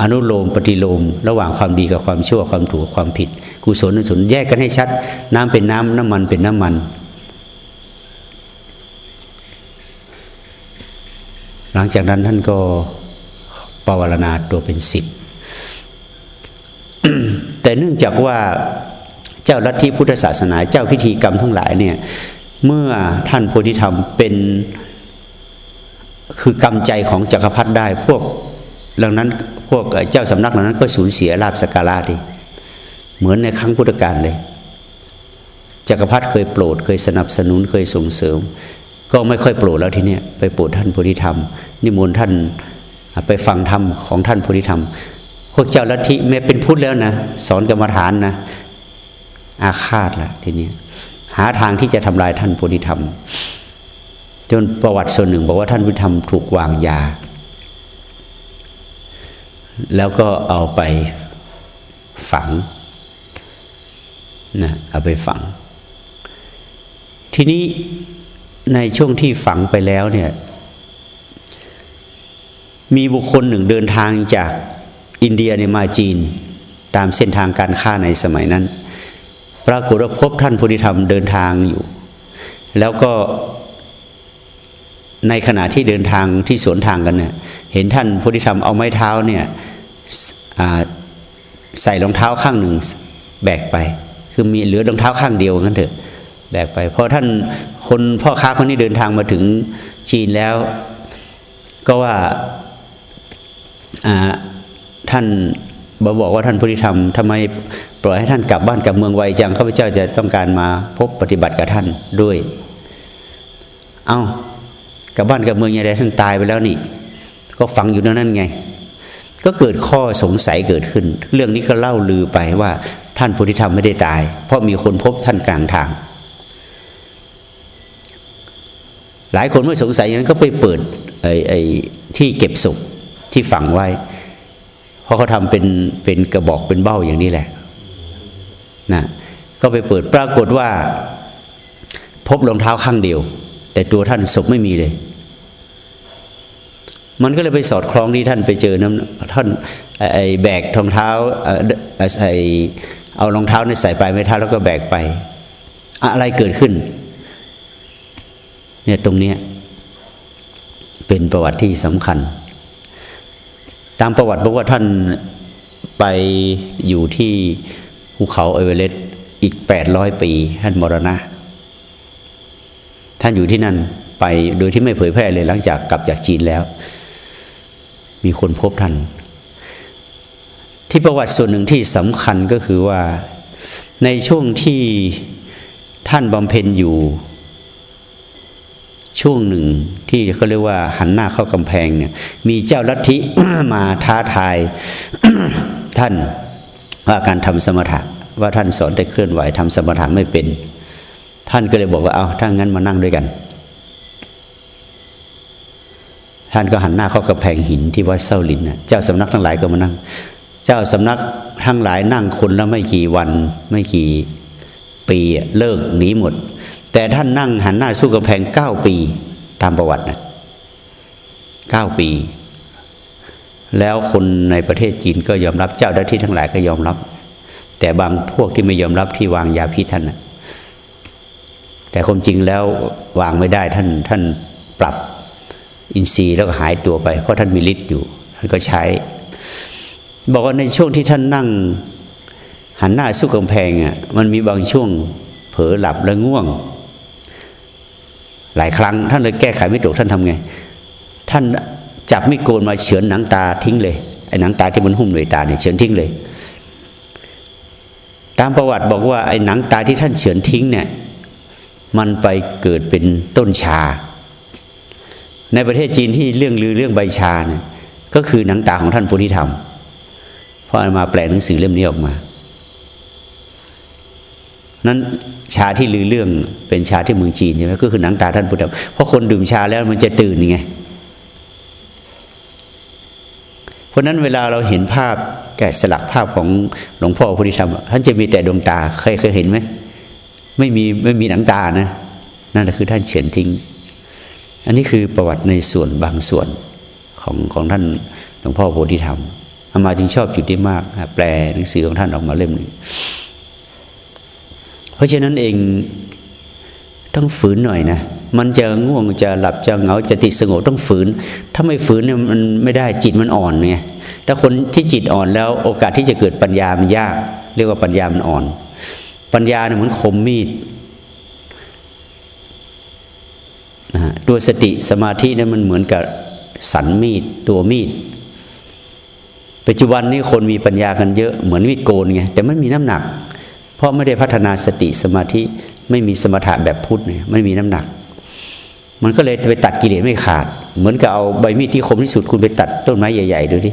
อนุโลมปฏิโลม ระหว่างความดีกับความชั่วความถูกความผิด กุศลอกุศลแยกกันให้ชัด น้ำเป็นน้ำน้ำมันเป็นน้ำมัน หลังจากนั้นท่านก็ปวารณาตัวเป็นสิบแต่เนื่องจากว่าเจ้าลัทธิพุทธศาสนา เจ้าพิธีกรรมทั้งหลายเนี่ยเมื่อท่านโพธิธรรมเป็นคือกรรมใจของจักรพรรดิได้พวกเหล่านั้นพวกเจ้าสำนักเหล่านั้นก็สูญเสียลาบสการะดิเหมือนในครั้งพุทธกาลเลยจักรพรรดิเคยโปรดเคยสนับสนุนเคยส่งเสริม ก็ไม่ค่อยโปรดแล้วทีเนี้ยไปโปรดท่านโพธิธรรม นิมนต์ท่านไปฟังธรรมของท่านโพธิธรรม พวกเจ้าลัทธิแม้เป็นพุทธแล้วนะสอนกรรมฐานนะ อาฆาตละทีนี้หาทางที่จะทำลายท่านโพธิธรรม จนประวัติส่วนหนึ่ง บอกว่าท่านโพธิธรรมถูกวางยา แล้วก็เอาไปฝังนะเอาไปฝัง ทีนี้ ในช่วงที่ฝังไปแล้วเนี่ย มีบุคคลหนึ่งเดินทางจากอินเดียในมาจีน ตามเส้นทางการค้าในสมัยนั้น ปรากฏว่าพบท่านพุทธิธรรมเดินทางอยู่ แล้วก็ในขณะที่เดินทางที่สวนทางกันเนี่ย เห็นท่านพุทธิธรรมเอาไม้เท้าเนี่ยใส่รองเท้าข้างหนึ่งแบกไป คือมีเหลือรองเท้าข้างเดียวงั้นเถอะ แบกไปพอท่านคนพ่อค้าคนนี้เดินทางมาถึงจีนแล้ว ก็ว่าท่านบอบอกว่าท่านพุทธิธรรมทำไมปล่อยให้ท่านกลับบ้านกลับเมืองไวจังข้าพเจ้าจะต้องการมาพบปฏิบัติกับท่านด้วย เอา้ากลับบ้านกลับเมืองยังไงท่านตายไปแล้วนี่ ก็ฟังอยู่นั่นไง ก็เกิดข้อสงสัยเกิดขึ้น เรื่องนี้ก็เล่าลือไปว่าท่านพุทธิธรรมไม่ได้ตาย เพราะมีคนพบท่านกลางทาง หลายคนเมื่อสงสัยอย่างนั้นก็ไปเปิดไอ้ไอ้ที่เก็บศพที่ฝังไว้ เพราะเขาทำเป็นเป็นกระบอกเป็นเบ้าอย่างนี้แหละนะก็ไปเปิดปรากฏว่า พบรองเท้าข้างเดียว แต่ตัวท่านศพไม่มีเลย มันก็เลยไปสอดคล้องที่ท่านไปเจอน้ำท่านไอ้แบกรองเท้าไอ้เอารองเท้าในใส่ไปไม่เท้าแล้วก็แบกไป อะไรเกิดขึ้น เนี่ยตรงเนี้ยเป็นประวัติที่สำคัญ ตามประวัติบอกว่าท่านไปอยู่ที่ภูเขาเอเวเรสต์อีกแปดร้อยปี ท่านมรณะ ท่านอยู่ที่นั่นไปโดยที่ไม่เผยแพร่เลยหลังจากกลับจากจีนแล้ว มีคนพบท่าน ที่ประวัติส่วนหนึ่งที่สำคัญก็คือว่าในช่วงที่ท่านบำเพ็ญอยู่ ช่วงหนึ่งที่เขาเรียกว่าหันหน้าเข้ากำแพงเนี่ย มีเจ้าลัทธิมาท้าทายท่านว่าการทำสมถะ ว่าท่านสอนแต่เคลื่อนไหวทำสมถะไม่เป็น ท่านก็เลยบอกว่าเอาถ้างั้นมานั่งด้วยกัน ท่านก็หันหน้าเข้ากำแพงหินที่วัดเส้าลินเจ้าสำนักทั้งหลายก็มานั่ง เจ้าสำนักทั้งหลายนั่งคนแล้วไม่กี่วันไม่กี่ปีเลิกหนีหมด แต่ท่านนั่งหันหน้าสู้กำแพงเก้าปี ตามประวัตินะเก้าปี แล้วคนในประเทศจีนก็ยอมรับเจ้าหน้าที่ทั้งหลายก็ยอมรับ แต่บางพวกที่ไม่ยอมรับที่วางยาพิษท่านนะแต่ความจริงแล้ววางไม่ได้ท่านท่านปรับอินทรีย์แล้วก็หายตัวไป เพราะท่านมีฤทธิ์อยู่ท่านก็ใช้ บอกว่าในช่วงที่ท่านนั่ง หันหน้าสู้กำแพงอะมันมีบางช่วงเผลอหลับและง่วง หลายครั้ง ท่านเลยแก้ไขไม่ถูกท่านทำไง ท่านจับไม่โกนมาเฉือนหนังตาทิ้งเลยไอ้หนังตาที่มันหุ้มหน่วยตาเนี่ยเฉือนทิ้งเลย ตามประวัติบอกว่าไอ้หนังตาที่ท่านเฉือนทิ้งเนี่ยมันไปเกิดเป็นต้นชา ในประเทศจีนที่เรื่องลือเรื่องใบชาเนี่ยก็คือหนังตาของท่านโพธิธรรมเพราะมาแปลหนังสือเล่มนี้ออกมา นั้นชาที่ลือเรื่องเป็นชาที่เมืองจีนใช่ไหมก็คือหนังตาท่านพุทธเพราะคนดื่มชาแล้วมันจะตื่นไงเพราะนั้นเวลาเราเห็นภาพแกะสลักภาพของหลวงพ่อพุทธิธรรมท่านจะมีแต่ดวงตาเคยเคยเห็นไหมไม่มีไม่มีหนังตานะนั่นแหละคือท่านเฉียนทิ้ง อันนี้คือประวัติในส่วนบางส่วนของของท่านหลวงพ่อโพธิธรรมอามาจึงชอบจุดนี้มาก แปลหนังสือของท่านออกมาเล่มหนึ่ง ราะฉะนั้นเองต้องฝืนหน่อยนะ มันจะง่วงจะหลับจะเหงาจะติดสงบต้องฝืน ถ้าไม่ฝืนเนี่ยมันไม่ได้จิตมันอ่อนไงถ้าคนที่จิตอ่อนแล้วโอกาสที่จะเกิดปัญญามันยาก เรียกว่าปัญญามันอ่อน ปัญญาเนี่ยเหมือนคมมีดนะตัวสติสมาธิเนี่ยมันเหมือนกับสันมีดตัวมีด ปัจจุบันนี้คนมีปัญญากันเยอะเหมือนมีดโกนไงแต่ไม่มีน้ำหนัก ราะไม่ได้พัฒนาสติสมาธิไม่มีสมถะแบบพุทธเนี่ยไม่มีน้ำหนัก มันก็เลยไปตัดกิเลสไม่ขาด เหมือนกับเอาใบมีดที่คมที่สุดคุณไปตัดต้นไม้ใหญ่ ๆ ดูดิ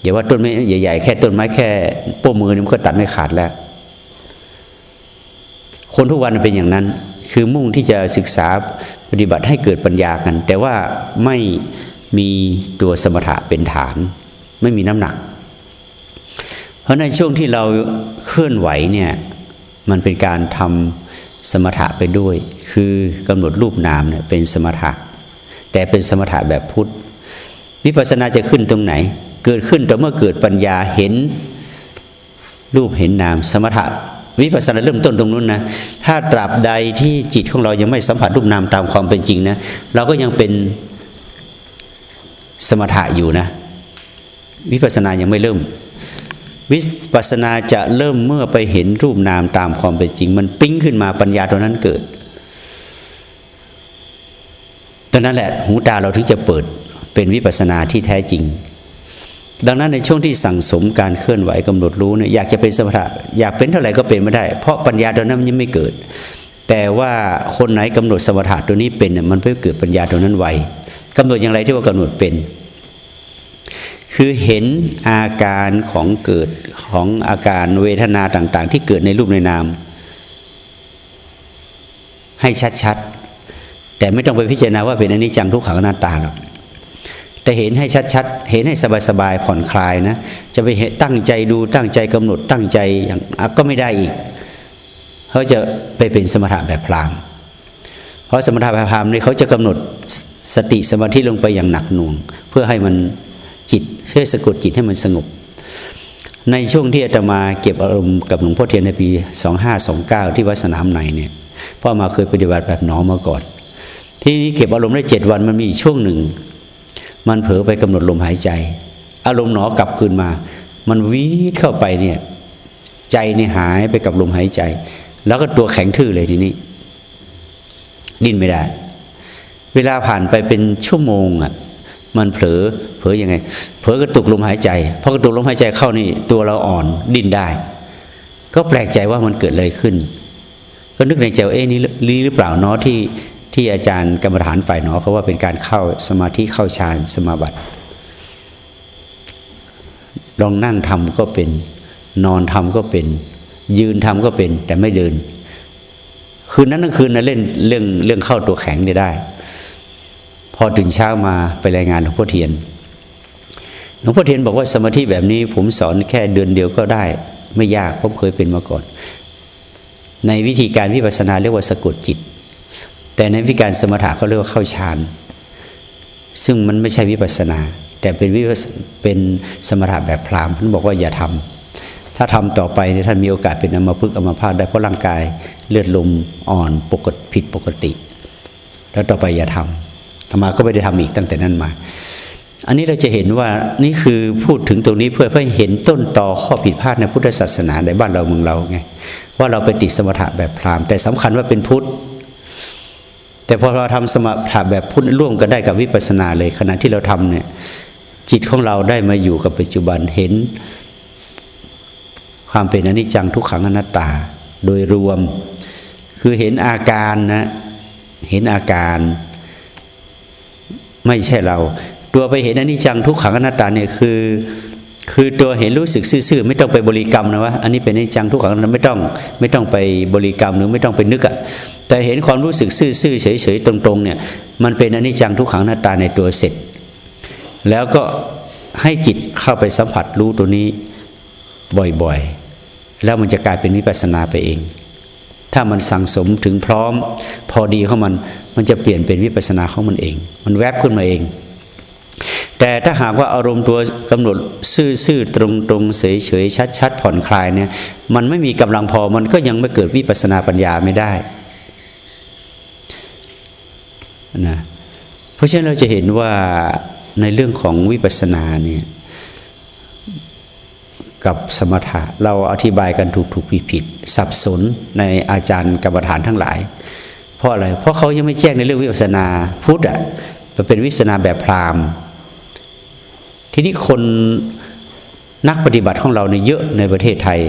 อย่าว่าต้นไม้ใหญ่ๆแค่ต้นไม้แค่โป้มือนี่มันก็ตัดไม่ขาดแล้ว คนทุกวันเป็นอย่างนั้น คือมุ่งที่จะศึกษาปฏิบัติให้เกิดปัญญากัน แต่ว่าไม่มีตัวสมถะเป็นฐาน ไม่มีน้ำหนัก ราะในช่วงที่เราเคลื่อนไหวเนี่ยมันเป็นการทำสมถะไปด้วย คือกำหนดรูปนามเนี่ยเป็นสมถะ แต่เป็นสมถะแบบพุทธวิปัสสนาจะขึ้นตรงไหน เกิดขึ้นแต่เมื่อเกิดปัญญาเห็นรูปเห็นนาม สมถะ วิปัสสนาเริ่มต้นตรงนู้นนะถ้าตราบใดที่จิตของเรายังไม่สัมผัสรูปนามตามความเป็นจริงนะเราก็ยังเป็นสมถะอยู่นะ วิปัสสนายังไม่เริ่ม วิปัสนาจะเริ่มเมื่อไปเห็นรูปนามตามความเป็นจริง มันปิ้งขึ้นมาปัญญาตัวนั้นเกิดตอนนั้นแหละหูตาเราถึงจะเปิดเป็นวิปัสนาที่แท้จริง ดังนั้นในช่วงที่สั่งสมการเคลื่อนไหวกำหนดรู้เนี่ยอยากจะเป็นสมถะอยากเป็นเท่าไหร่ก็เป็นไม่ได้ เพราะปัญญาตัวนั้นมันยังไม่เกิด แต่ว่าคนไหนกำหนดสมถะตัวนี้เป็นมันเพื่เกิดปัญญาตัวนั้นไวกำหนดอย่างไรที่ว่ากำหนดเป็น คือเห็นอาการของเกิดของอาการเวทนาต่าง ๆ ที่เกิดในรูปในนาม ให้ชัดๆ แต่ไม่ต้องไปพิจารณาว่าเป็นอนิจจังทุกขังอนัตตาหรอกแต่เห็นให้ชัดๆ เห็นให้สบายๆผ่อนคลายนะ จะไปตั้งใจดูตั้งใจกำหนดตั้งใจอย่างก็ไม่ได้อีกเขาจะไปเป็นสมถะแบบพราม เพราะสมถะแบบพรามนี่เขาจะกำหนดสติสมาธิลงไปอย่างหนักหน่วง เพื่อให้มัน จิตเพื่อสะกดจิตให้มันสงบ ในช่วงที่อาตมาเก็บอารมณ์กับหลวงพ่อเทียนในปี 2529 ที่วัดสนามในเนี่ยพ่อมาเคยปฏิบัติแบบน้องมาก่อน ที่นี้เก็บอารมณ์ได้เจ็ดวันมันมีช่วงหนึ่ง มันเผลอไปกำหนดลมหายใจ อารมณ์หนอกลับคืนมา มันวีดเข้าไปเนี่ยใจนี่หายไปกับลมหายใจ แล้วก็ตัวแข็งทื่อเลยทีนี้ ดิ้นไม่ได้ เวลาผ่านไปเป็นชั่วโมงอะมันเผลอ เผลอยังไง เผลอกระตุกลมหายใจพอกระตุกลมหายใจเข้านี่ ตัวเราอ่อนดิ้นได้ ก็แปลกใจว่ามันเกิดอะไรขึ้น ก็นึกในใจเอ๊ะนี่หรือเปล่าเนาะที่ที่อาจารย์กรรมฐานฝ่ายหนอเขาว่าเป็นการเข้าสมาธิเข้าฌานสมาบัติลองนั่งทำก็เป็น นอนทำก็เป็น ยืนทำก็เป็น แต่ไม่เดิน คืนนั้นทั้งคืนนะเล่นเรื่องเรื่องเข้าตัวแข็งได้ได้พอตื่นเช้ามาไปรายงานหลวงพ่อเทียน หลวงพ่อเทียนบอกว่าสมาธิแบบนี้ ผมสอนแค่เดือนเดียวก็ได้ ไม่ยากผมเคยเป็นมาก่อน ในวิธีการวิปัสสนาเรียกว่าสะกดจิต แต่ในวิธีการสมถะเขาเรียกว่าเข้าฌานซึ่งมันไม่ใช่วิปัสนา แต่เป็นวิปัสเป็นสมถะแบบพราหมณ์ท่านบอกว่าอย่าทำถ้าทำต่อไปท่านมีโอกาสเป็นอัมพฤกษ์อัมพาตได้เพราะร่างกายเลือดลมอ่อนปกติผิดปกติ แล้วต่อไปอย่าทำธรรมาก็ไม่ได้ทำอีกตั้งแต่นั้นมา อันนี้เราจะเห็นว่านี่คือพูดถึงตรงนี้เพื่อเพื่อเห็นต้นต่อข้อผิดพลาดในพุทธศาสนาในบ้านเราเมืองเราไงว่าเราไปติดสมถะแบบพราหมณ์แต่สำคัญว่าเป็นพุทธ แต่พอเราทำสมถะแบบพุทธร่วมกันได้กับวิปัสสนาเลยขณะที่เราทำเนี่ยจิตของเราได้มาอยู่กับปัจจุบันเห็น ความเป็นอนิจจังทุกขังอนัตตาโดยรวม คือเห็นอาการนะเห็นอาการ ไม่ใช่เรา ตัวไปเห็นอนิจจังทุกขังอนัตตาเนี่ยคือ คือตัวเห็นรู้สึกซื่อๆไม่ต้องไปบริกรรมนะว่าอันนี้เป็นอนิจจังทุกขังนั้นไม่ต้องไม่ต้องไปบริกรรมหรือไม่ต้องไปนึกอะแต่เห็นความรู้สึกซื่อๆเฉยๆตรงๆเนี่ยมันเป็นอนิจจังทุกขังหน้าตาในตัวเสร็จ แล้วก็ให้จิตเข้าไปสัมผัสรู้ตัวนี้บ่อยๆ แล้วมันจะกลายเป็นวิปัสสนาไปเอง ถ้ามันสั่งสมถึงพร้อม พอดีของมัน มันจะเปลี่ยนเป็นวิปัสสนาของมันเอง มันแวบขึ้นมาเอง แต่ถ้าหากว่าอารมณ์ตัวกำหนดซื่อๆตรงๆเฉยๆชัด ๆ ผ่อนคลายเนี่ย มันไม่มีกำลังพอมันก็ยังไม่เกิดวิปัสนาปัญญาไม่ได้นะเพราะฉะนั้นเราจะเห็นว่าในเรื่องของวิปัสสนาเนี่ยกับสมถะเราอธิบายกันถูกถูกผิดผิดสับสนในอาจารย์กรรมฐานทั้งหลาย เพราะอะไรเพราะเขายังไม่แจ้งในเรื่องวิปัสสนาพุทธอะเป็นวิปัสสนาแบบพราหมณ์ ทีนี้คนนักปฏิบัติของเราเนี่ยเยอะในประเทศไทย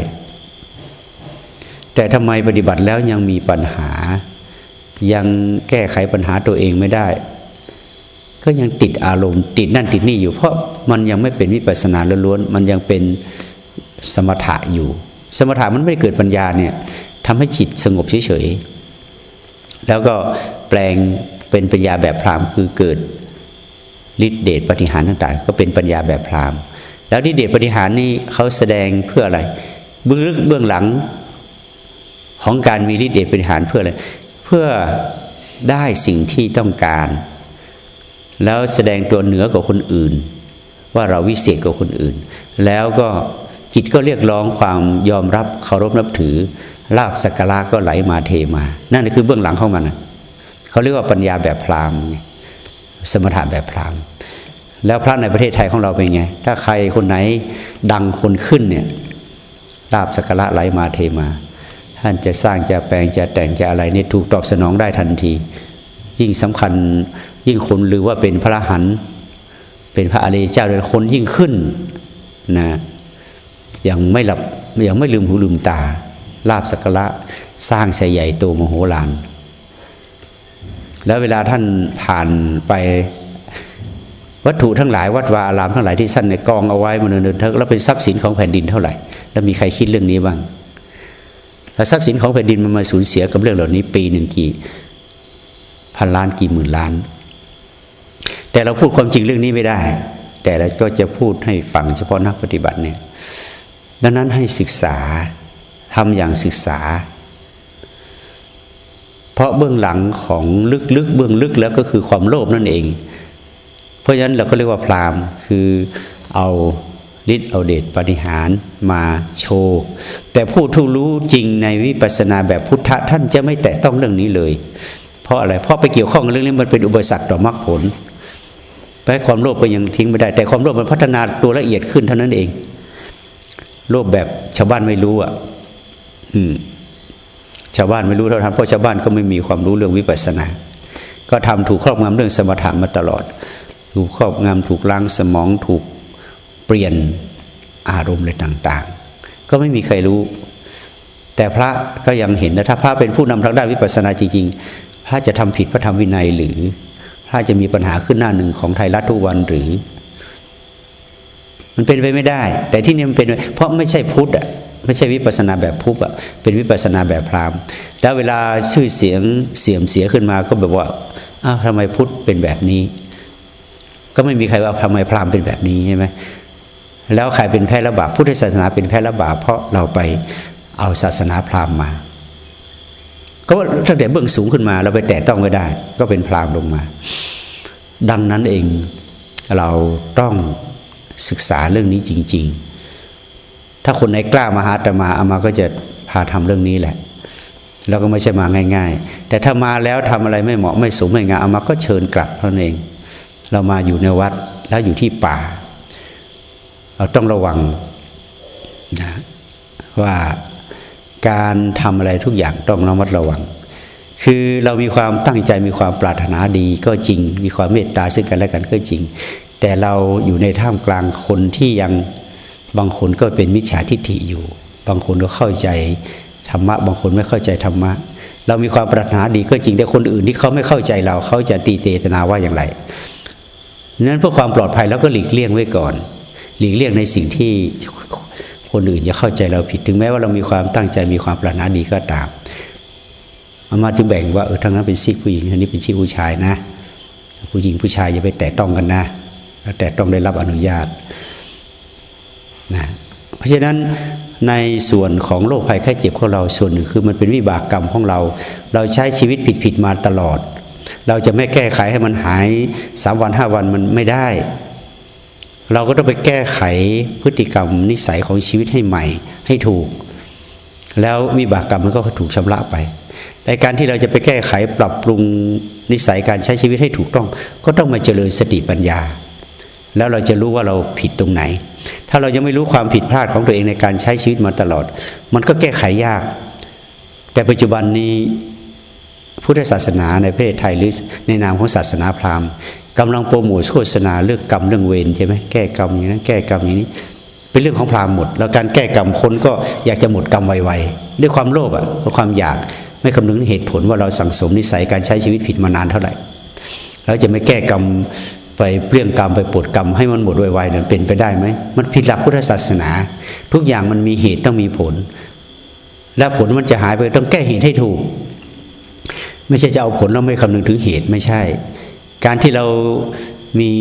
แต่ทำไมปฏิบัติแล้วยังมีปัญหา ยังแก้ไขปัญหาตัวเองไม่ได้ ก็ยังติดอารมณ์ ติดนั่นติดนี่อยู่ เพราะมันยังไม่เป็นวิปัสสนาล้วนๆมันยังเป็นสมถะอยู่ สมถะมันไม่เกิดปัญญาเนี่ยทำให้จิตสงบเฉยๆแล้วก็แปลงเป็นปัญญาแบบพรามคือเกิด ฤทธิเดชปฏิหารต่างๆ ก็เป็นปัญญาแบบพราหมณ์ แล้วฤทธิเดชปฏิหารนี่เขาแสดงเพื่ออะไร เบื้องลึกเบื้องหลังของการมีฤทธิเดชปฏิหารเพื่ออะไรเพื่อได้สิ่งที่ต้องการ แล้วแสดงตัวเหนือกว่าคนอื่น ว่าเราวิเศษกว่าคนอื่น แล้วก็จิตก็เรียกร้องความยอมรับเคารพนับถือลาบสักการะก็ไหลมาเทมา นั่นคือเบื้องหลังของมันเขาเรียกว่าปัญญาแบบพราหมณ์สมถะแบบพราหมณ์ แล้วพระในประเทศไทยของเราเป็นไง ถ้าใครคนไหนดังคนขึ้นเนี่ยลาบสักการะไหลมาเทมา ท่านจะสร้างจะแปลงจะแต่งจะอะไรนี่ถูกตอบสนองได้ทันที ยิ่งสำคัญยิ่งคนหรือว่าเป็นพระหันเป็นพระอริยเจ้าเลยคนยิ่งขึ้นนะยังไม่หลับยังไม่ลืมหูลืมตาลาบสักระสร้างใส่ใหญ่โตมโหฬารแล้วเวลาท่านผ่านไป วัตถุทั้งหลายวัดวาอารามทั้งหลายที่ท่านในกองเอาไว้มันเดินเทแล้วเป็นทรัพย์สินของแผ่นดินเท่าไหร่ แล้วมีใครคิดเรื่องนี้บ้างแล้วทรัพย์สินของแผ่นดินมันมาสูญเสียกับเรื่องเหล่านี้ ปีหนึ่งกี่พันล้านกี่หมื่นล้าน แต่เราพูดความจริงเรื่องนี้ไม่ได้ แต่เราก็จะพูดให้ฟังเฉพาะนักปฏิบัติเนี่ยดังนั้นให้ศึกษาทำอย่างศึกษา เพราะเบื้องหลังของลึกๆเบื้องลึกแล้วก็คือความโลภนั่นเอง เพราะฉะนั้นเราก็เรียกว่าพรามคือเอาฤทธิ์เอาเดชปฏิหารมาโชว์ แต่ผู้ทูรู้จริงในวิปัสสนาแบบพุทธะท่านจะไม่แตะต้องเรื่องนี้เลย เพราะอะไรเพราะไปเกี่ยวข้องกับเรื่องนี้มันเป็นอุปสรรคต่อมรรคผลไปความโลภก็ยังทิ้งไม่ได้ แต่ความโลภมันพัฒนาตัวละเอียดขึ้นเท่านั้นเองโลภแบบชาวบ้านไม่รู้อะ อืม ชาวบ้านไม่รู้เท่าทันเพราะชาวบ้านก็ไม่มีความรู้เรื่องวิปัสสนา ก็ทำถูกครอบงำเรื่องสมถะมาตลอด ถูกครอบงำถูกล้างสมองถูกเปลี่ยนอารมณ์อะไรต่าง ๆ ก็ไม่มีใครรู้ แต่พระก็ยังเห็นนะถ้าพระเป็นผู้นำทางด้านวิปัสสนาจริงๆ พระจะทำผิดพระธรรมวินัยหรือ พระจะมีปัญหาขึ้นหน้าหนึ่งของไทยรัฐทุกวันหรือ มันเป็นไปไม่ได้ แต่ที่นี่มันเป็น เพราะไม่ใช่พุทธอะไม่ใช่วิปัสนาแบบพุทธอะเป็นวิปัสนาแบบพราหมณ์ แล้วเวลาชื่อเสียงเสียมเสียขึ้นมาก็แบบว่าอ้าวทำไมพุทธเป็นแบบนี้ ก็ไม่มีใครว่าทำไมพราหมณ์เป็นแบบนี้ใช่ไหมแล้วใครเป็นแพ้ระบาปพุทธศาสนาเป็นแพ้ระบาปเพราะเราไปเอาศาสนาพราหมณ์มา ก็ตั้งแต่เบื้องสูงขึ้นมา เราไปแตะต้องไม่ได้ ก็เป็นพราหมณ์ลงมา ดังนั้นเองเราต้องศึกษาเรื่องนี้จริง ๆ ถ้าคนไหนกล้ามาหาตมาอามาก็จะพาทำเรื่องนี้แหละแล้วก็ไม่ใช่มาง่าย ๆ แต่ถ้ามาแล้วทำอะไรไม่เหมาะไม่สมไม่งามอามาก็เชิญกลับเท่านั้นเอง เรามาอยู่ในวัดแล้วอยู่ที่ป่า เราต้องระวังนะว่าการทำอะไรทุกอย่างต้องระมัดระวัง คือเรามีความตั้งใจมีความปรารถนาดีก็จริง มีความเมตตาซึ่งกันและกันก็จริง แต่เราอยู่ในท่ามกลางคนที่ยังบางคนก็เป็นมิจฉาทิฏฐิอยู่ บางคนก็เข้าใจธรรมะ บางคนไม่เข้าใจธรรมะ เรามีความปรารถนาดีก็จริงแต่คนอื่นที่เขาไม่เข้าใจเราเขาจะตีเตตนาว่าอย่างไร นั้นเพื่อความปลอดภัยเราก็หลีกเลี่ยงไว้ก่อน หลีกเลี่ยงในสิ่งที่คนอื่นจะเข้าใจเราผิด ถึงแม้ว่าเรามีความตั้งใจมีความปรารถนาดีก็ตามมามาถึงแบ่งว่าเออทั้งนั้นเป็นซีกผู้หญิงอันนี้เป็นซีกผู้ชายนะ ผู้หญิงผู้ชายอย่าไปแตะต้องกันนะแล้วแต่ต้องได้รับอนุญาตนะเพราะฉะนั้นในส่วนของโรคภัยไข้เจ็บของเราส่วนหนึ่งคือมันเป็นวิบากกรรมของเรา เราใช้ชีวิตผิดๆมาตลอด เราจะไม่แก้ไขให้มันหายสามวันห้าวันมันไม่ได้ เราก็ต้องไปแก้ไขพฤติกรรมนิสัยของชีวิตให้ใหม่ ให้ถูก แล้ววิบากกรรมมันก็ถูกชำระไปแต่การที่เราจะไปแก้ไขปรับปรุงนิสัยการใช้ชีวิตให้ถูกต้อง ก็ต้องมาเจริญสติปัญญา แล้วเราจะรู้ว่าเราผิดตรงไหน ถ้าเรายังไม่รู้ความผิดพลาดของตัวเองในการใช้ชีวิตมาตลอด มันก็แก้ไขยาก แต่ปัจจุบันนี้ พุทธศาสนาในประเทศไทยหรือในนามของศาสนาพราหมณ์กำลังโปรโมทโฆษณาเรื่องกรรมเรื่องเวรใช่ไหมแก้กรรมอย่างนั้นแก้กรรมอย่างนี้ เป็นเรื่องของพราหมณ์หมด แล้วการแก้กรรมคนก็อยากจะหมดกรรมไวๆด้วยความโลภอะเพราะความอยากไม่คำนึงเหตุผลว่าเราสั่งสมนิสัยการใช้ชีวิตผิดมานานเท่าไหร่เราจะไม่แก้กรรมไปเปลี่ยงกรรมไปปวดกรรมให้มันหมดไวๆเนี่ยเป็นไปได้ไหมมันผิดหลักพุทธศาสนา ทุกอย่างมันมีเหตุต้องมีผล และผลมันจะหายไปต้องแก้เหตุให้ถูก ไม่ใช่จะเอาผลแล้วไม่คำนึงถึงเหตุไม่ใช่ การที่เรามี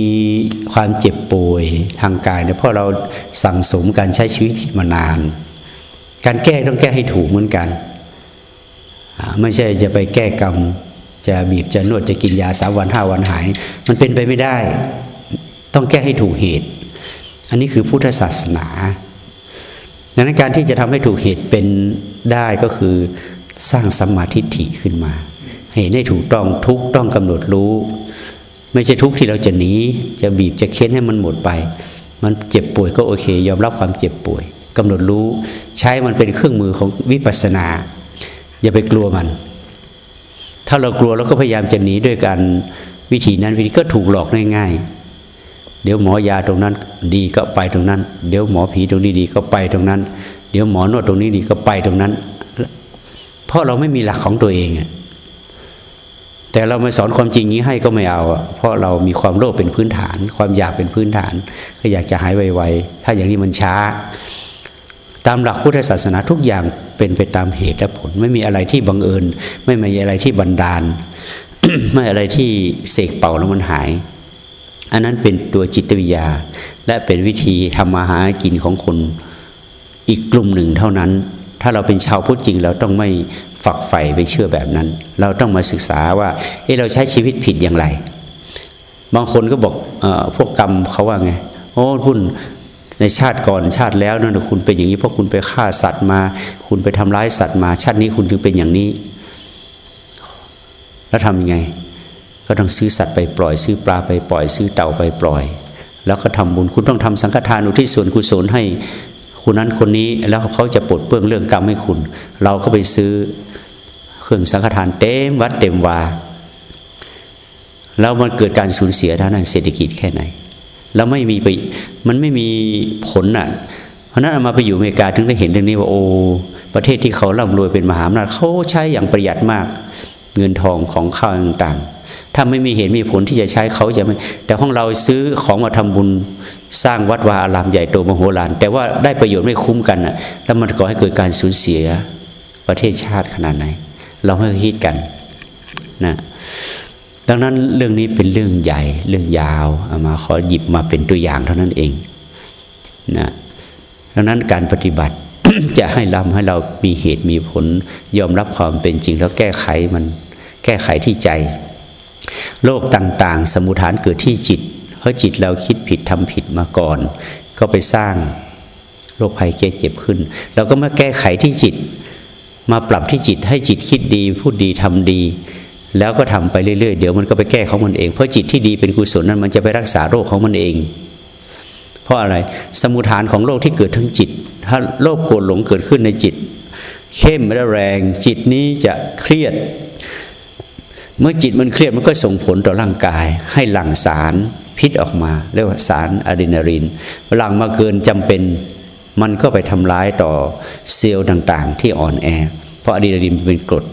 ความเจ็บป่วยทางกายเนี่ยเพราะเราสั่งสมการใช้ชีวิตผิดมานาน การแก้ต้องแก้ให้ถูกเหมือนกัน ไม่ใช่จะไปแก้กรรม จะบีบจะนวดจะกินยาสามวันห้าวันหาย มันเป็นไปไม่ได้ ต้องแก้ให้ถูกเหตุ อันนี้คือพุทธศาสนาดังนั้นการที่จะทำให้ถูกเหตุเป็นได้ก็คือสร้างสัมมาทิฏฐิขึ้นมา เห็นให้ถูกต้องทุกต้องกำหนดรู้ ไม่ใช่ทุกที่เราจะหนีจะบีบจะเค้นให้มันหมดไป มันเจ็บป่วยก็โอเค ยอมรับความเจ็บป่วยกำหนดรู้ ใช้มันเป็นเครื่องมือของวิปัสสนา อย่าไปกลัวมัน ถ้าเรากลัวเราก็พยายามจะหนีด้วยการวิธีนั้นวิธีก็ถูกหลอกง่ายๆ เดี๋ยวหมอยาตรงนั้นดีก็ไปตรงนั้น เดี๋ยวหมอผีตรงนี้ดีก็ไปตรงนั้น เดี๋ยวหมอนวดตรงนี้ดีก็ไปตรงนั้น เพราะเราไม่มีหลักของตัวเอง แต่เรามาสอนความจริงนี้ให้ก็ไม่เอาเพราะเรามีความโลภเป็นพื้นฐาน ความอยากเป็นพื้นฐาน ก็อยากจะหายไวๆถ้าอย่างนี้มันช้า ตามหลักพุทธศาสนาทุกอย่างเป็นไปตามเหตุและผล ไม่มีอะไรที่บังเอิญ ไม่มีอะไรที่บันดาล ไม่อะไรที่เสกเป่าแล้วมันหาย อันนั้นเป็นตัวจิตวิทยา และเป็นวิธีทำมาหากินของคนอีกกลุ่มหนึ่งเท่านั้น ถ้าเราเป็นชาวพุทธจริงเราต้องไม่ ฝักใฝ่ไปเชื่อแบบนั้น เราต้องมาศึกษาว่าเเราใช้ชีวิตผิดอย่างไร บางคนก็บอกอพวกกรรมเขาว่าไงโอ้พุ่นในชาติก่อนชาติแล้วนั่นคุณเป็นอย่างนี้เพราะคุณไปฆ่าสัตว์มา คุณไปทำร้ายสัตว์มา ชาตินี้คุณถึงเป็นอย่างนี้ แล้วทำยังไง ก็ต้องซื้อสัตว์ไปปล่อย ซื้อปลาไปปล่อย ซื้อเต่าไปปล่อย แล้วก็ทำบุญคุณต้องทำสังฆทานอุทิศส่วนกุศลให้คุณนั้นคนนี้แล้วเขาจะปลดเปลื้องเรื่องกรรมให้คุณ เราก็ไปซื้อ รื่อง สังฆทานเต็มวัดเต็มวา แล้วมันเกิดการสูญเสียทางด้านเศรษฐกิจแค่ไหน แล้วไม่มีไปมันไม่มีผลอะ เพราะนั้นเอามาไปอยู่อเมริกาถึงได้เห็นเรื่องนี้ว่าโอ้ประเทศที่เขาร่ำรวยเป็นมหาอำนาจเขาใช้อย่างประหยัดมาก เงินทองของข้าวต่างๆ ถ้าไม่มีเหตุมีผลที่จะใช้เขาจะไม่ แต่ของเราซื้อของมาทำบุญสร้างวัดวาอารามใหญ่โตมโหฬารแต่ว่าได้ประโยชน์ไม่คุ้มกันอะ แล้วมันก่อให้เกิดการสูญเสียประเทศชาติขนาดไหน เราไม่คิดกันนะดังนั้นเรื่องนี้เป็นเรื่องใหญ่เรื่องยาวเอามาขอหยิบมาเป็นตัวอย่างเท่านั้นเองนะดังนั้นการปฏิบัติ จะให้รำให้เรามีเหตุมีผลยอมรับความเป็นจริงแล้วแก้ไขมันแก้ไขที่ใจ โลกต่าง ๆ สมุทฐานเกิดที่จิต เพราะจิตเราคิดผิดทำผิดมาก่อน ก็ไปสร้างโรคภัยแก้เจ็บขึ้น เราก็มาแก้ไขที่จิต มาปรับที่จิตให้จิตคิดดีพูดดีทำดี แล้วก็ทำไปเรื่อยๆเดี๋ยวมันก็ไปแก้ของมันเอง เพราะจิตที่ดีเป็นกุศลนั้นมันจะไปรักษาโรคของมันเอง เพราะอะไรสมุทฐานของโรคที่เกิดทั้งจิต ถ้าโรคโกรธหลงเกิดขึ้นในจิต เข้มและแรง จิตนี้จะเครียด เมื่อจิตมันเครียดมันก็ส่งผลต่อร่างกาย ให้หลั่งสารพิษออกมาเรียกว่าสารอะดรีนาลีนหลั่งมาเกินจำเป็น มันก็ไปทำร้ายต่อเซลล์ต่างๆ ที่อ่อนแอ เพราะอะดรีนาลีนเป็นกรด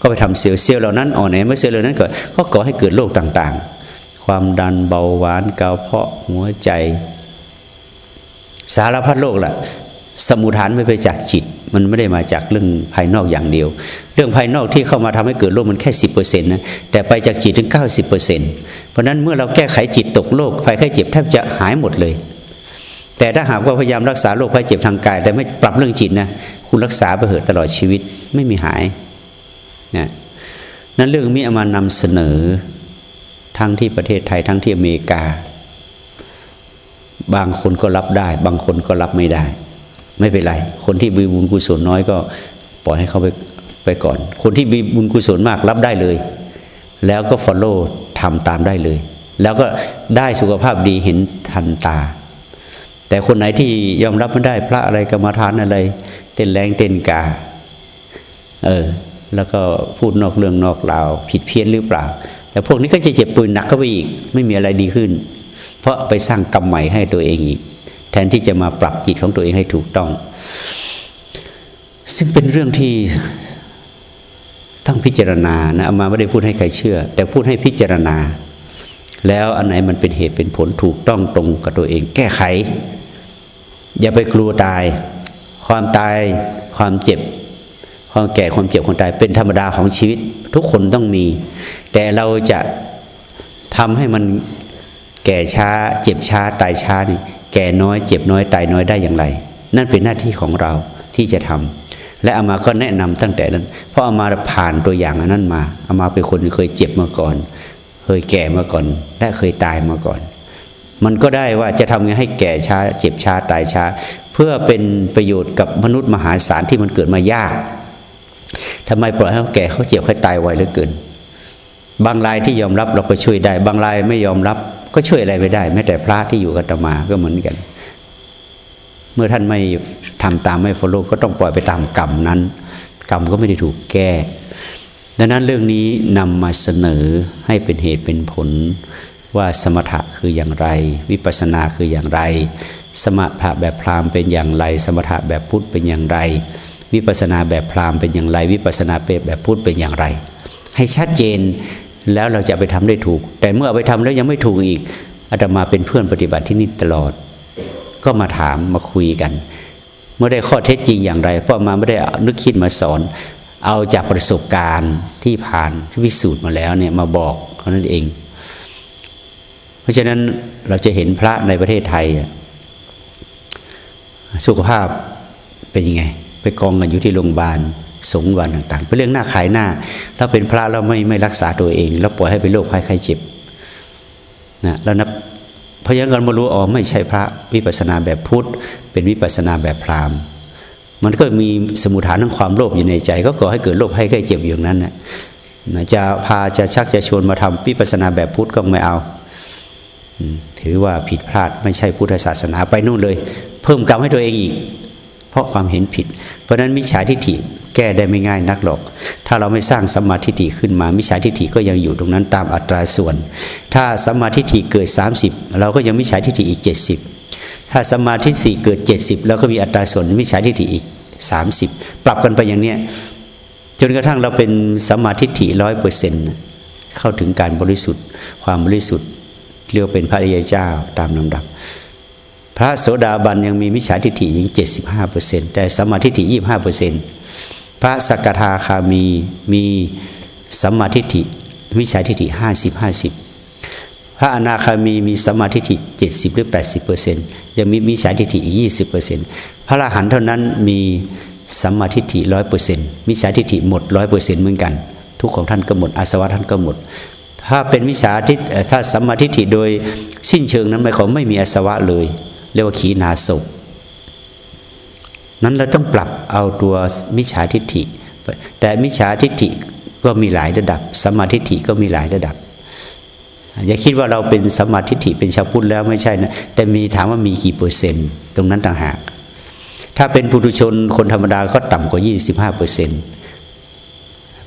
ก็ไปทำเซลล์เซลล์เหล่านั้นอ่อนแอเมื่อเซลล์เหล่านั้นเกิดก็ก่อให้เกิดโรคต่างๆ ความดันเบาหวานกระเพาะหัวใจ สารพัดโลกล่ะสมุทฐานไม่ไปจากจิต มันไม่ได้มาจากเรื่องภายนอกอย่างเดียว เรื่องภายนอกที่เข้ามาทำให้เกิดโรคมันแค่สิบเปอร์เซ็นต์นะแต่ไปจากจิตถึงเก้าสิบเปอร์เซ็นต์เพราะนั้นเมื่อเราแก้ไขจิตตกโรคภัยไข้เจ็บแทบจะหายหมดเลย แต่ถ้าหากว่าพยายามรักษาโรคภัยเจ็บทางกาย แต่ไม่ปรับเรื่องจิตนะคุณรักษาไปเหอะตลอดชีวิตไม่มีหายนะนั้นเรื่องนี้เอามานำเสนอทั้งที่ประเทศไทยทั้งที่อเมริกา บางคนก็รับได้ บางคนก็รับไม่ได้ ไม่เป็นไร คนที่มีบุญกุศลน้อยก็ปล่อยให้เขาไปไปก่อน คนที่มีบุญกุศลมากรับได้เลย แล้วก็ follow ทำตามได้เลย แล้วก็ได้สุขภาพดีเห็นทันตา แต่คนไหนที่ยอมรับไม่ได้พระอะไรกรรมฐานอะไร เต้นแรงเต้นกา เออ แล้วก็พูดนอกเรื่องนอกราว ผิดเพี้ยนหรือเปล่า แต่พวกนี้ก็จะเจ็บปืนหนักเข้าไปอีก ไม่มีอะไรดีขึ้น เพราะไปสร้างกรรมใหม่ให้ตัวเองอีก แทนที่จะมาปรับจิตของตัวเองให้ถูกต้อง ซึ่งเป็นเรื่องที่ต้องพิจารณานะอามาไม่ได้พูดให้ใครเชื่อ แต่พูดให้พิจารณา แล้วอันไหนมันเป็นเหตุเป็นผลถูกต้องตรงกับตัวเอง แก้ไข อย่าไปกลัวตาย ความตายความเจ็บ ความแก่ความเจ็บความตายเป็นธรรมดาของชีวิต ทุกคนต้องมี แต่เราจะทำให้มันแก่ช้า เจ็บช้าตายช้านี่แก่น้อย เจ็บน้อยตายน้อยได้อย่างไร นั่นเป็นหน้าที่ของเราที่จะทำและอามาก็แนะนำตั้งแต่นั้น เพราะอามาผ่านตัวอย่างอันนั้นมาอามาเป็นคนเคยเจ็บมาก่อน เคยแก่มาก่อน และเคยตายมาก่อน มันก็ได้ว่าจะทำไงให้แก่ช้า เจ็บช้าตายช้า เพื่อเป็นประโยชน์กับมนุษย์มหาศาลที่มันเกิดมายากทำไมปล่อยให้เขาแก่เขาเจ็บเขาตายไวเหลือเกิน บางรายที่ยอมรับเราก็ช่วยได้ บางรายไม่ยอมรับก็ช่วยอะไรไม่ได้ แม้แต่พระที่อยู่กับตมาก็เหมือนกัน เมื่อท่านไม่ทำตามไม่ฟอลโล่ก็ต้องปล่อยไปตามกรรมนั้น กรรมก็ไม่ได้ถูกแก้ ดังนั้นเรื่องนี้นำมาเสนอให้เป็นเหตุเป็นผล ว่าสมถะคืออย่างไร วิปัสสนาคืออย่างไร สมถะแบบพราหมณ์เป็นอย่างไร สมถะแบบพุทธเป็นอย่างไร วิปัสสนาแบบพราหมณ์เป็นอย่างไร วิปัสสนาแบบพุทธเป็นอย่างไร ให้ชัดเจนแล้วเราจะไปทำได้ถูก แต่เมื่อไปทำแล้วยังไม่ถูกอีกอาตมาเป็นเพื่อนปฏิบัติที่นี่ตลอด ก็มาถามมาคุยกัน เมื่อได้ข้อเท็จจริงอย่างไรเพราะมาไม่ได้นึกคิดมาสอน เอาจากประสบการณ์ที่ผ่านที่พิสูจน์มาแล้วเนี่ยมาบอกเขานั่นเอง เพราะฉะนั้นเราจะเห็นพระในประเทศไทย สุขภาพเป็นยังไง ไปกองกันอยู่ที่โรงพยาบาลสงวันต่างๆเป็นเรื่องหน้าขายหน้าเราเป็นพระเราไม่ไม่รักษาตัวเอง แล้วปล่อยให้เป็นโรคภัยไข้เจ็บนะแล้วนับพยากรมารู้อ๋อไม่ใช่พระวิปัสนาแบบพุทธ เป็นวิปัสนาแบบพราหมณ์ มันก็มีสมุทฐานของความโลภอยู่ในใจ ก็ก่อให้เกิดโรคภัยไข้เจ็บอย่างนั้นนะจะพาจะชักจะชวนมาทำวิปัสนาแบบพุทธก็ไม่เอา ถือว่าผิดพลาดไม่ใช่พุทธศาสนาไปนู่นเลย เพิ่มกรรมให้ตัวเองอีก เพราะความเห็นผิด เพราะนั้นมิจฉาทิฏฐิแก้ได้ไม่ง่ายนักหรอก ถ้าเราไม่สร้างสมาธิฏฐิขึ้นมา มิจฉาทิฏฐิก็ยังอยู่ตรงนั้นตามอัตราส่วน ถ้าสมาธิฏฐิเกิด 30 เราก็ยังมิจฉาทิฏฐิอีก 70 ถ้าสมาธิสี่เกิด 70เราก็มีอัตราส่วนมิจฉาทิฏฐิอีก 30 ปรับกันไปอย่างเนี้ยจนกระทั่งเราเป็นสมาธิฏฐิร้อยเปอร์เซ็นต์เข้าถึงการบริสุทธิ์ความบริสุทธิ์ เรียกเป็นพระริยเจ้าตามลำดับ พระโสดาบันยังมีมิจฉาทิฏฐิยัง75%แต่สมาธิฏฐิ25%พระสกทาคามีมีสัมมาทิฏฐิมิจฉาทิฏฐิห้าสิบห้าสิบพระอนาคามีมีสัมมาทิฏฐิเจ็ดสิบหรือแปดสิบเปอร์เซ็นต์ยังมีมิจฉาทิฏฐิอีกยี่สิบเปอร์เซ็นต์พระอรหันต์เท่านั้นมีสัมมาทิฏฐิร้อยเปอร์เซ็นต์มิจฉาทิฏฐิหมดร้อยเปอร์เซ็นต์เหมือนกัน ทุกของท่านก็หมดอาสวะท่านก็หมด ถ้าเป็นมิจฉาทิฏถ้าสัมมาทิฏฐิโดยสิ้นเชิงนั้นหมายความไม่มีอาสวะเลย เรียกว่าขีนาศพนั้นเราต้องปรับเอาตัวมิจฉาทิฏฐิ แต่มิจฉาทิฏฐิก็มีหลายระดับสมาทิฏฐิก็มีหลายระดับอย่าคิดว่าเราเป็นสมาธิฏฐิเป็นชาวพุทธแล้วไม่ใช่นะแต่มีถามว่ามีกี่เปอร์เซ็นต์ ตรงนั้นต่างหาก ถ้าเป็นปุถุชนคนธรรมดาก็ต่ำกว่า 25เปอร์เซ็นต์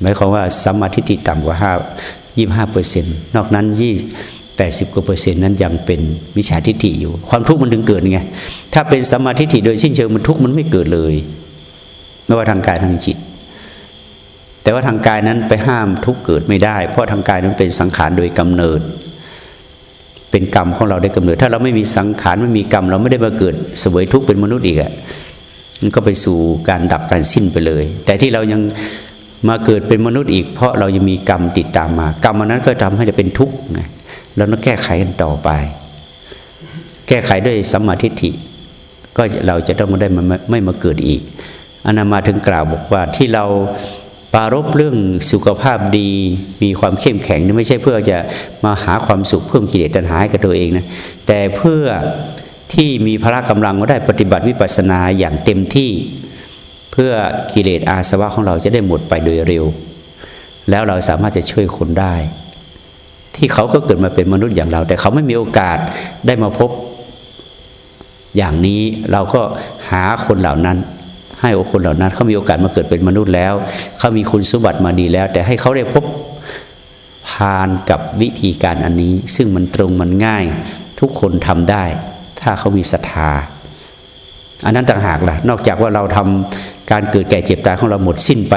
หมายความว่าสมาธิฏฐิต่ำกว่า5 25เปอร์เซ็นต์นอกนั้นยี่แปดสิบกว่าเปอร์เซ็นต์นั้นยังเป็นมิจฉาทิฏฐิอยู่ ความทุกข์มันถึงเกิดไงถ้าเป็นสมาธิฏฐิโดยสิ้นเชิงมันทุกข์มันไม่เกิดเลยไม่ว่าทางกายทางจิต แต่ว่าทางกายนั้นไปห้ามทุกข์เกิดไม่ได้ เพราะทางกายนั้นเป็นสังขารโดยกำเนิด เป็นกรรมของเราได้กำเนิด ถ้าเราไม่มีสังขารไม่มีกรรม เราไม่ได้มาเกิดเสวยทุกข์เป็นมนุษย์อีกอะมันก็ไปสู่การดับการสิ้นไปเลย แต่ที่เรายัง มาเกิดเป็นมนุษย์อีก เพราะเรายังมีกรรมติดตามมา กรรมนั้นก็ทำให้เราเป็นทุกข์ไงเราต้องแก้ไขกันต่อไป แก้ไขด้วยสัมมาทิฏฐิ ก็เราจะต้องไม่ได้ไม่มาเกิดอีกอนามาถึงกล่าวบอกว่าที่เราปารบเรื่องสุขภาพดีมีความเข้มแข็งนี่ไม่ใช่เพื่อจะมาหาความสุขเพิ่มกิเลสตัณหาให้กับตัวเองนะแต่เพื่อที่มีพละกำลังมาได้ปฏิบัติวิปัสสนาอย่างเต็มที่ เพื่อกิเลสอาสวะของเราจะได้หมดไปโดยเร็ว แล้วเราสามารถจะช่วยคนได้ ที่เขาก็เกิดมาเป็นมนุษย์อย่างเรา แต่เขาไม่มีโอกาสได้มาพบ อย่างนี้เราก็หาคนเหล่านั้น ให้โอคนเหล่านั้นเขามีโอกาสมาเกิดเป็นมนุษย์แล้วเขามีคุณสมบัติมาดีแล้ว แต่ให้เขาได้พบผ่านกับวิธีการอันนี้ ซึ่งมันตรงมันง่าย ทุกคนทำได้ ถ้าเขามีศรัทธาอันนั้นต่างหากล่ะ นอกจากว่าเราทำ การเกิดแก่เจ็บตายของเราหมดสิ้นไป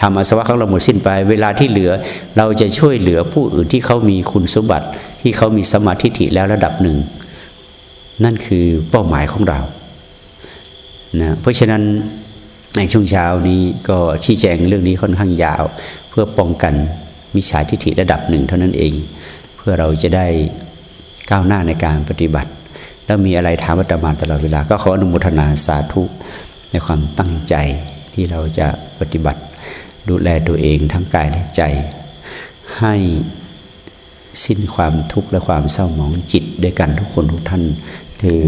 ทำอาสวะของเราหมดสิ้นไป เวลาที่เหลือเราจะช่วยเหลือผู้อื่นที่เขามีคุณสมบัติ ที่เขามีสมาธิฐิแล้วระดับหนึ่ง นั่นคือเป้าหมายของเรานะเพราะฉะนั้นในช่วงเช้านี้ก็ชี้แจงเรื่องนี้ค่อนข้างยาว เพื่อป้องกันมิจฉาทิฏฐิระดับหนึ่งเท่านั้นเอง เพื่อเราจะได้ก้าวหน้าในการปฏิบัติ แล้วมีอะไรถามอาตมาตลอดเวลา ก็ขออนุโมทนาสาธุ ในความตั้งใจที่เราจะปฏิบัติดูแลตัวเองทั้งกายและใจ ให้สิ้นความทุกข์และความเศร้าหมองจิตด้วยกันทุกคนทุกท่านเธอ